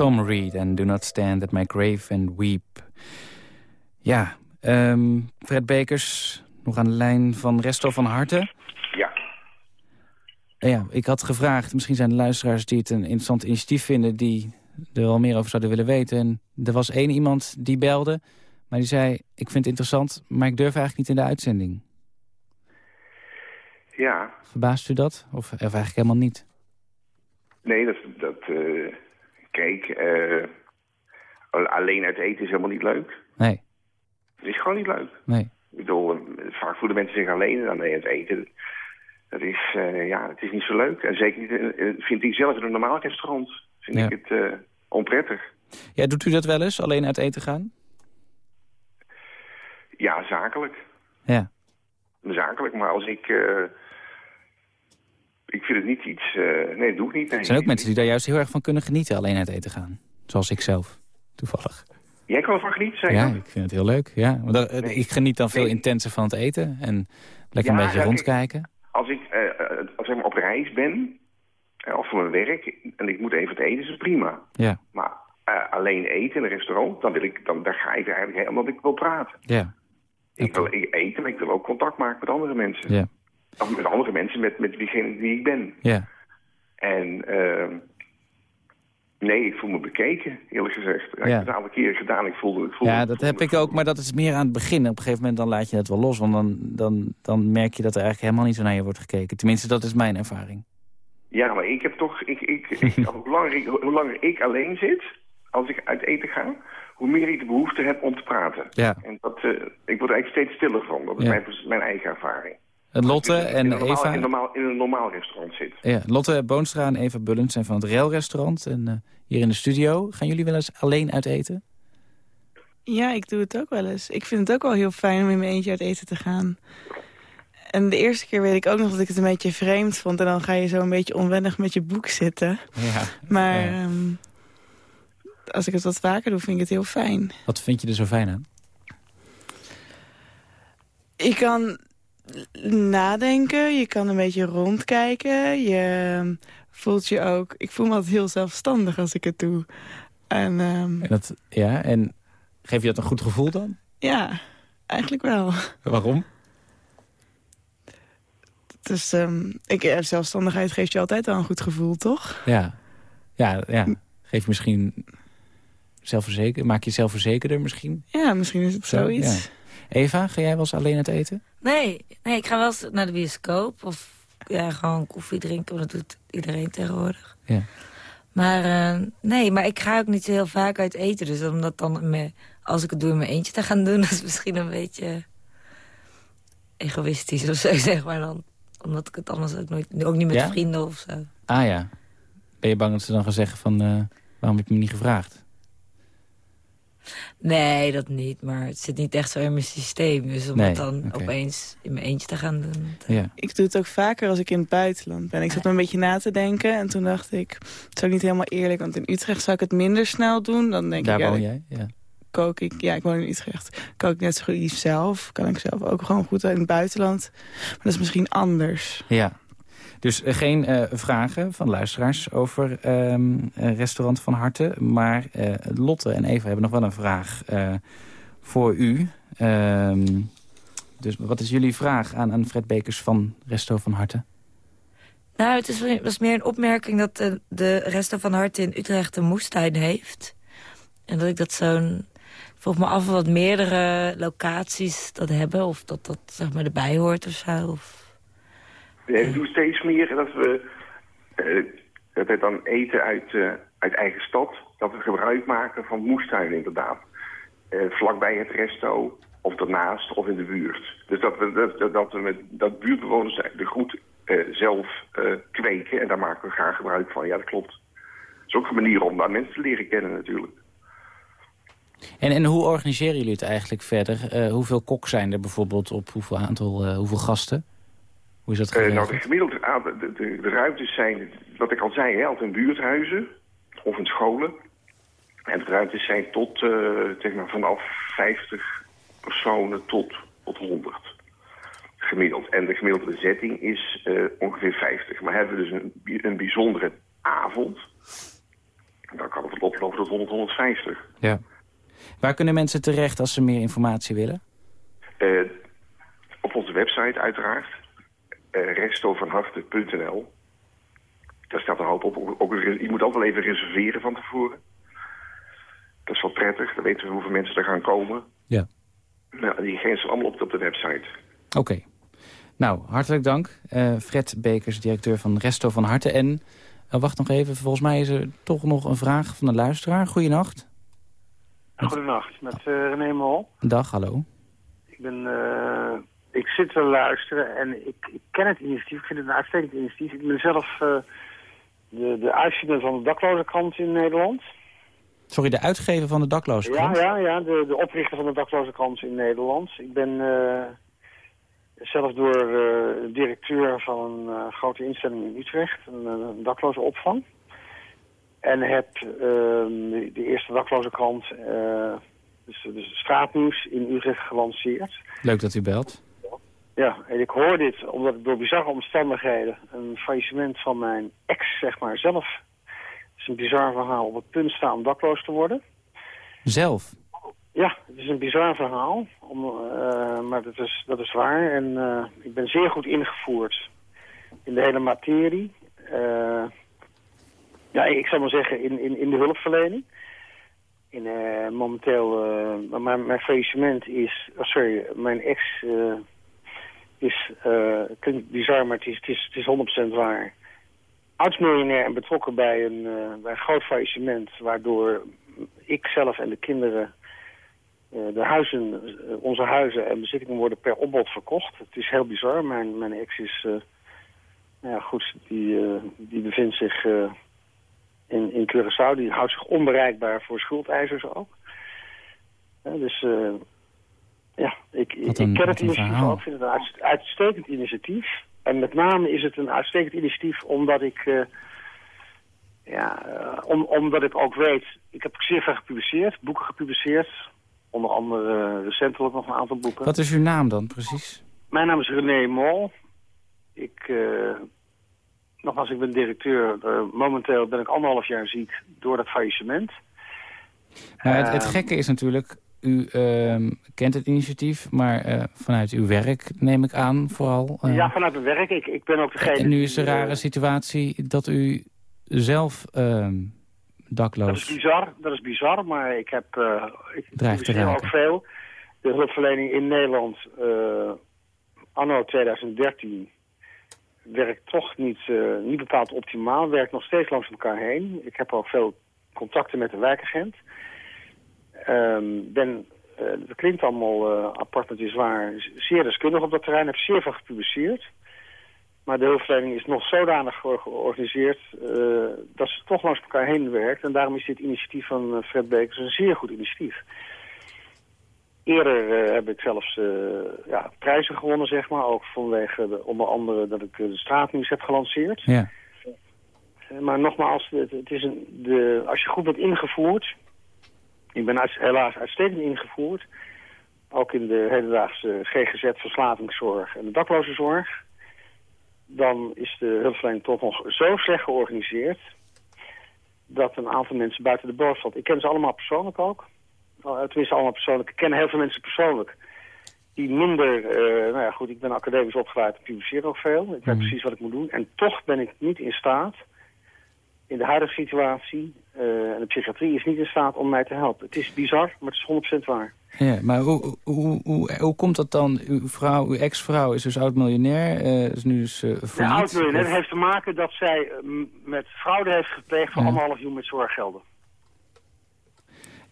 Tom Reed en Do Not Stand at My Grave and Weep. Ja, ehm, Fred Bekers, nog aan de lijn van Resto van Harte. Ja. ja, ik had gevraagd, misschien zijn de luisteraars die het een interessant initiatief vinden... die er wel meer over zouden willen weten. En er was één iemand die belde, maar die zei... ik vind het interessant, maar ik durf eigenlijk niet in de uitzending. Ja, Verbaast u dat? Of, of eigenlijk helemaal niet? nee, dat... dat eh, kijk, eh, alleen uit eten is helemaal niet leuk. Nee, Het is gewoon niet leuk. nee. Ik bedoel, eh, vaak voelen mensen zich alleen dan het eten. Dat is, eh, ja, het is niet zo leuk. En zeker niet, in- in- vind ik zelf in een normaal restaurant. Vind Ja. ik het onprettig. Ja, doet u dat wel eens, alleen uit eten gaan? Ja, zakelijk. Ja. Zakelijk, maar als ik... eh, ik vind het niet iets... eh, nee, dat doe ik niet. Nee. Er zijn ook mensen die daar juist heel erg van kunnen genieten, alleen uit eten gaan. Zoals ik zelf, toevallig. Jij kan ervan genieten, zei Ja, ik vind het heel leuk. Ja. Want dat- Ik geniet dan veel intenser van het eten en lekker Ja, een beetje ja, rondkijken. Als ik eh, eh, als ik op reis ben, eh, of voor mijn werk, en ik moet even wat eten, is het prima. Ja, Maar eh, alleen eten in een restaurant, dan, wil ik, dan daar ga ik er eigenlijk heen omdat ik wil praten. ja, Ik wil e- eten, maar ik wil ook contact maken met andere mensen. ja, Of met andere mensen, met, met diegene wie ik ben. ja. En ehm, nee, ik voel me bekeken, eerlijk gezegd. Ja. Ik heb het een aantal keren gedaan, ik voelde... Ik voelde Ja, dat heb ik ook, maar dat is meer aan het begin. Op een gegeven moment dan laat je het wel los, want dan, dan, dan merk je dat er eigenlijk helemaal niet zo naar je wordt gekeken. Tenminste, dat is mijn ervaring. Ja, maar ik heb toch... Ik, ik, ik, [LAUGHS] hoe, langer ik, hoe langer ik alleen zit, als ik uit eten ga... hoe meer ik de behoefte heb om te praten. Ja. En dat, eh, ik word er eigenlijk steeds stiller van. Dat is Ja. mijn, mijn eigen ervaring. En Lotte en normaal, Eva... in, normaal, in een normaal restaurant zit. Ja, Lotte Boonstra en Eva Bullens zijn van het Railrestaurant. En eh, hier in de studio, gaan jullie wel eens alleen uit eten? Ja, ik doe het ook wel eens. Ik vind het ook wel heel fijn om in mijn eentje uit eten te gaan. En de eerste keer weet ik ook nog dat ik het een beetje vreemd vond. En dan ga je zo een beetje onwennig met je boek zitten. Ja. Maar Ja. ehm, als ik het wat vaker doe, vind ik het heel fijn. Wat vind je er zo fijn aan? Je kan nadenken, je kan een beetje rondkijken. Je voelt je ook... Ik voel me altijd heel zelfstandig als ik het doe. En ehm, En, dat, ja, en geef je dat een goed gevoel dan? ja, eigenlijk wel. Waarom? Dus ehm, ik, eh, zelfstandigheid geeft je altijd wel een goed gevoel, toch? Ja, ja, ja. geef je misschien zelfverzeker, maak je zelfverzekerder misschien? Ja, misschien is het Zo, zoiets. ja. Eva, ga jij wel eens alleen uit eten? Nee, nee, ik ga wel eens naar de bioscoop of ja, gewoon koffie drinken, want dat doet iedereen tegenwoordig. Ja. Maar eh, nee, maar ik ga ook niet zo heel vaak uit eten. Dus om dat dan, me, als ik het doe in mijn eentje te gaan doen, [LAUGHS] dat is misschien een beetje egoïstisch of zo, [LAUGHS] zeg maar dan. Omdat ik het anders ook nooit, ook niet met Ja? vrienden of zo. Ah ja. Ben je bang dat ze dan gaan zeggen van, eh, waarom heb je me niet gevraagd? Nee, dat niet. Maar het zit niet echt zo in mijn systeem. Dus om Nee, het dan opeens in mijn eentje te gaan doen. Ja. Ik doe het ook vaker als ik in het buitenland ben. Ik zat een beetje na te denken en toen dacht ik... het is ook niet helemaal eerlijk, want in Utrecht zou ik het minder snel doen. Dan denk Daar ik, ja, woon dan jij? Ja. kook ik... Ja, ik woon in Utrecht. Kook ik net zo goed lief zelf. Kan ik zelf ook gewoon goed in het buitenland. Maar dat is misschien anders. Ja. Dus eh, geen eh, vragen van luisteraars over ehm, eh, restaurant van harte. Maar Lotte en Eva hebben nog wel een vraag voor u. Ehm, dus wat is jullie vraag aan, aan Fred Bekers van Resto van Harte? Nou, het is, was meer een opmerking dat de, de Resto van Harte in Utrecht een moestuin heeft. En dat ik dat zo'n... Volg me af wat meerdere locaties dat hebben. Of dat dat zeg maar erbij hoort of zo. Of... We doen steeds meer dat we eh, dat het dan eten uit, eh, uit eigen stad, dat we gebruik maken van moestuinen inderdaad. Eh, vlakbij het resto, of daarnaast, of in de buurt. Dus dat we, dat- dat, we met dat buurtbewoners de groet zelf kweken en daar maken we graag gebruik van. Ja, dat klopt. Dat is ook een manier om daar mensen te leren kennen natuurlijk. En, en hoe organiseren jullie het eigenlijk verder? Hoeveel kok zijn er bijvoorbeeld op hoeveel aantal, hoeveel gasten? Hoe is dat Eh, geregeld? nou, de gemiddelde de, de, de ruimtes zijn, wat ik al zei, hè, altijd in buurthuizen of in scholen. En de ruimtes zijn tot, eh, zeg maar, vanaf 50 personen tot, tot 100 gemiddeld. En de gemiddelde bezetting is eh, ongeveer 50. Maar hebben we dus een, een bijzondere avond, dan kan het oplopen tot 100, 150. Ja. Waar kunnen mensen terecht als ze meer informatie willen? Op onze website uiteraard, eh restovanharte.nl. loopt op, ook, je moet ook wel even reserveren van tevoren. Dat is wel prettig. Dan weten we hoeveel mensen er gaan komen. Ja. Nou, die gegevens zijn allemaal op, op de website. Oké. Nou, hartelijk dank. Uh, Fred Bekers, directeur van Resto van Harte. En uh, wacht nog even, volgens mij is er toch nog een vraag van de luisteraar. Goedenacht. Goedenacht, met uh, René Mol. Dag, hallo. Ik ben... ik zit te luisteren en ik, ik, ken het initiatief. Ik vind het een uitstekend initiatief. Ik ben zelf de, de uitvinder van de daklozenkrant in Nederland. Sorry, de uitgever van de daklozenkrant? Ja, ja, ja de, de oprichter van de daklozenkrant in Nederland. Ik ben zelf door uh, directeur van een grote instelling in Utrecht, een, eh, een dakloze opvang. En heb ehm, de, de, eerste dakloze krant, dus, dus straatnieuws, in Utrecht gelanceerd. Leuk dat u belt. Ja, en ik hoor dit omdat ik door bizarre omstandigheden een faillissement van mijn ex, zeg maar, zelf, is een bizar verhaal, op het punt sta om dakloos te worden. Zelf? Ja, het is een bizar verhaal, om, uh, maar dat is, dat is waar. En uh, ik ben zeer goed ingevoerd in de hele materie. Uh, ja, ik zou maar zeggen in, in, in de hulpverlening. In, momenteel, mijn, mijn faillissement is, oh sorry, mijn ex is, klinkt bizar, maar het is, het is, het is 100% waar. Oud-miljonair en betrokken bij een, bij een groot faillissement, waardoor ik zelf en de kinderen uh, de huizen, uh, onze huizen en bezittingen worden per opbod verkocht. Het is heel bizar. Mijn, mijn ex is, uh, nou ja goed, die, die bevindt zich in, in Curaçao. Die houdt zich onbereikbaar voor schuldeisers ook. dus ja, ik, ik, ik ken het initiatief ook. Ik vind het een uitstekend initiatief. En met name is het een uitstekend initiatief omdat ik... ja, om, omdat ik ook weet... Ik heb zeer veel gepubliceerd, boeken gepubliceerd Onder andere uh, recentelijk nog een aantal boeken. Wat is uw naam dan precies? Mijn naam is René Mol. Ik, uh, nogmaals, ik ben directeur. Uh, momenteel ben ik anderhalf jaar ziek door dat faillissement. Nou, het, het, gekke is natuurlijk, u ehm, kent het initiatief, maar vanuit uw werk neem ik aan vooral. ja, vanuit mijn werk. Ik, ik ben ook degene... En nu is de rare situatie dat u zelf ehm, dakloos. Dat is bizar, dat is bizar maar ik heb ik te ook veel. De hulpverlening in Nederland, anno 2013, werkt toch niet, niet bepaald optimaal. Werkt nog steeds langs elkaar heen. Ik heb ook veel contacten met de wijkagent. Um, ben, dat klinkt allemaal apart, het is waar, zeer deskundig op dat terrein. Heb zeer veel gepubliceerd. Maar de hulpverlening is nog zodanig georganiseerd uh, dat ze toch langs elkaar heen werkt. En daarom is dit initiatief van uh, Fred Bekers een zeer goed initiatief. Eerder uh, heb ik zelfs ja, prijzen gewonnen, zeg maar. Ook vanwege de, onder andere dat ik de straatnieuws heb gelanceerd. Ja. maar nogmaals, het, het, is een, de, als je goed bent ingevoerd... Ik ben uit, helaas uitstekend ingevoerd. Ook in de hedendaagse GGZ, verslavingszorg en de daklozenzorg dan is de hulpverlening toch nog zo slecht georganiseerd... dat een aantal mensen buiten de boot valt. Ik ken ze allemaal persoonlijk ook. Tenminste, allemaal persoonlijk. Ik ken heel veel mensen persoonlijk die minder... Uh, nou ja, goed, ik ben academisch opgeleid en publiceer ook veel. Ik weet mhm. precies wat ik moet doen. En toch ben ik niet in staat, in de huidige situatie... Uh, en de psychiatrie is niet in staat om mij te helpen. Het is bizar, maar het is 100% waar. Ja, maar hoe, hoe, hoe, hoe komt dat dan? Uw vrouw, uw ex-vrouw is dus oud-miljonair, uh, is nu dus uh, Ja, oud-miljonair heeft te maken dat zij uh, met fraude heeft gepleegd voor ja. anderhalf uur met zorggelden.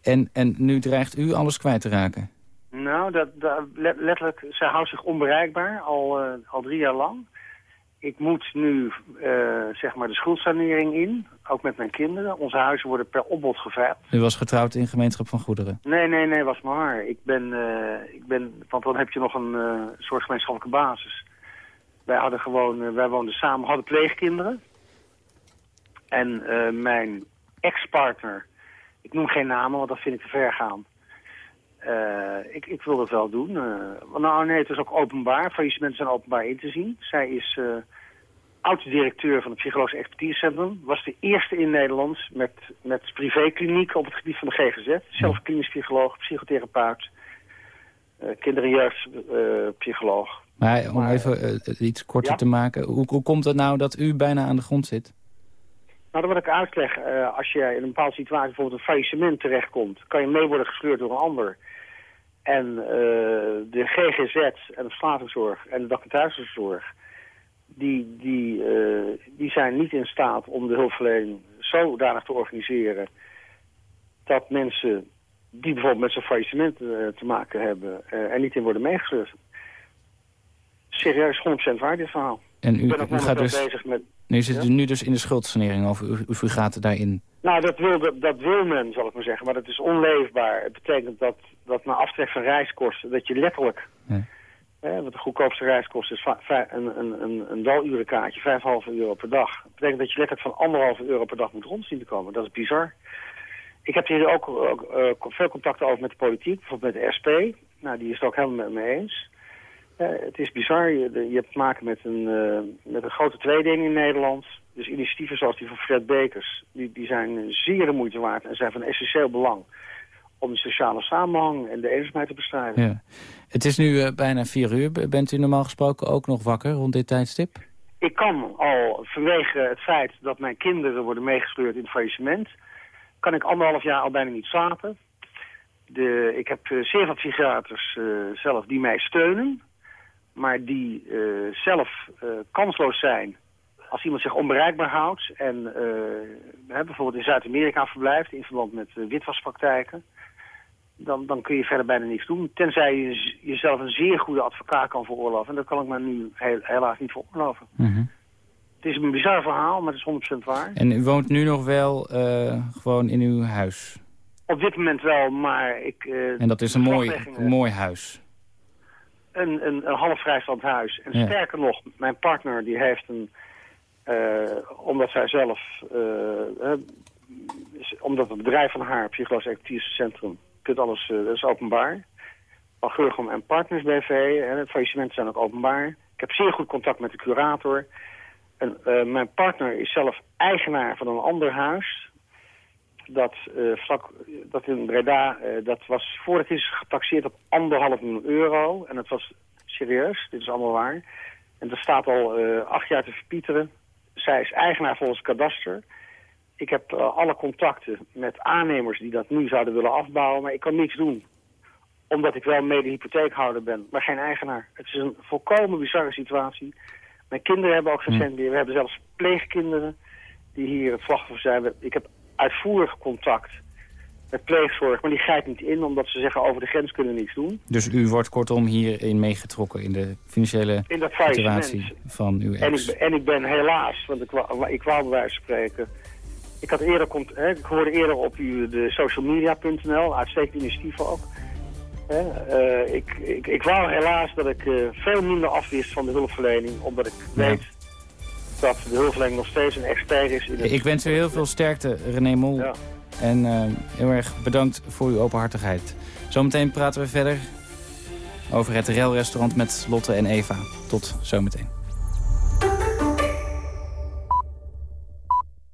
En, en nu dreigt u alles kwijt te raken? Nou, dat, dat letterlijk, zij houdt zich onbereikbaar al, al drie jaar lang ik moet nu uh, zeg maar de schuldsanering in, ook met mijn kinderen. Onze huizen worden per opbod geveild. U was getrouwd in gemeenschap van goederen? Nee, nee, nee, was maar. Ik ben, uh, ik ben, want dan heb je nog een uh, soort gemeenschappelijke basis. Wij hadden gewoon, wij woonden samen, hadden pleegkinderen. En mijn ex-partner, ik noem geen namen, want dat vind ik te ver gaan. Uh, ik, ik wil dat wel doen. Uh, nou nee, het is ook openbaar. Faillissementen zijn openbaar in te zien. Zij is uh, oud-directeur van het Psychologisch Expertisecentrum. Was de eerste in Nederland met, met privékliniek op het gebied van de GGZ. Zelf klinisch psycholoog, psychotherapeut, kinder- en jeugdpsycholoog. maar om even iets korter te maken. Hoe, hoe komt het nou dat u bijna aan de grond zit? Nou, dan wil ik uitleggen. Uh, als je in een bepaalde situatie bijvoorbeeld een faillissement terechtkomt... kan je mee worden gesleurd door een ander. En uh, de GGZ en de verslavingszorg en de dak- en. Die, die, uh, die zijn niet in staat om de hulpverlening zodanig te organiseren... dat mensen die bijvoorbeeld met zo'n faillissement te maken hebben... er niet in worden meegesleurd. Serieus, 100% waar dit verhaal. En u, ik ben ook u gaat dus... bezig met nu zit u nu dus in de schuldsanering, of u, u gaat daarin? Nou, dat wil, dat, dat, wil men, zal ik maar zeggen. Maar dat is onleefbaar. Het betekent dat, dat na aftrek van reiskosten, dat je letterlijk... Ja. Hè, want de goedkoopste reiskosten is een, een, een, een dalurenkaartje, 5,5 euro per dag. Dat betekent dat je letterlijk van anderhalve euro per dag moet rondzien te komen. Dat is bizar. Ik heb hier ook, ook uh, veel contacten over met de politiek, bijvoorbeeld met de SP. Nou, die is het ook helemaal met me eens. Uh, het is bizar. Je, je, hebt te maken met een, uh, met een grote tweedeling in Nederland. Dus initiatieven zoals die van Fred Bekers, die, die zijn zeer de moeite waard en zijn van essentieel belang om de sociale samenhang en de eenzaamheid te bestrijden. Ja. Het is nu uh, bijna vier uur. Bent u normaal gesproken ook nog wakker rond dit tijdstip? Ik kan al, vanwege het feit dat mijn kinderen worden meegesleurd in het faillissement... kan ik anderhalf jaar al bijna niet slapen. De, ik heb zeer veel psychiaters zelf die mij steunen maar die uh, zelf uh, kansloos zijn als iemand zich onbereikbaar houdt en uh, bijvoorbeeld in Zuid-Amerika verblijft in verband met witwaspraktijken, dan, dan kun je verder bijna niets doen. Tenzij je jezelf een zeer goede advocaat kan veroorloven. En dat kan ik me nu heel, helaas niet veroorloven. Mm -hmm. Het is een bizar verhaal, maar het is 100% waar. En u woont nu nog wel gewoon in uw huis? Op dit moment wel, maar ik... en dat is een mooi, een mooi huis? Een, een, een half vrijstand huis. En Ja. sterker nog, mijn partner die heeft een... eh, omdat zij zelf... eh, omdat het bedrijf van haar, Psychologisch Expertise Centrum... kunt alles, eh, dat is openbaar. Van en Partners BV. En het faillissementen zijn ook openbaar. Ik heb zeer goed contact met de curator. En, mijn partner is zelf eigenaar van een ander huis dat, eh, vlak, dat in Breda, eh, dat was voor de crisis getaxeerd op anderhalf miljoen euro. En het was serieus, dit is allemaal waar. En dat staat al eh, acht jaar te verpieteren. Zij is eigenaar volgens kadaster. Ik heb alle contacten met aannemers die dat nu zouden willen afbouwen, maar ik kan niets doen. Omdat ik wel mede hypotheekhouder ben, maar geen eigenaar. Het is een volkomen bizarre situatie. Mijn kinderen hebben ook geen cent meer. We hebben zelfs pleegkinderen die hier het slachtoffer zijn. Ik heb uitvoerig contact met pleegzorg, maar die grijpt niet in omdat ze zeggen over de grens kunnen we niets doen. Dus u wordt kortom hierin meegetrokken in de financiële In dat faillissement. situatie van uw En ex. ik, en ik ben helaas, want ik, wou- ik wou bij wijze van spreken... Ik, had eerder, hè, ik hoorde eerder op u de socialmedia.nl, uitstekend initiatief ook. Hè, eh, ik, ik, ik wou helaas dat ik eh, veel minder afwist van de hulpverlening, omdat ik weet dat de hulpverlening nog steeds een expert is in. Ik wens u heel veel sterkte, René Mol. Ja. En eh, heel erg bedankt voor uw openhartigheid. Zometeen praten we verder over het Rel-restaurant met Lotte en Eva. Tot zometeen.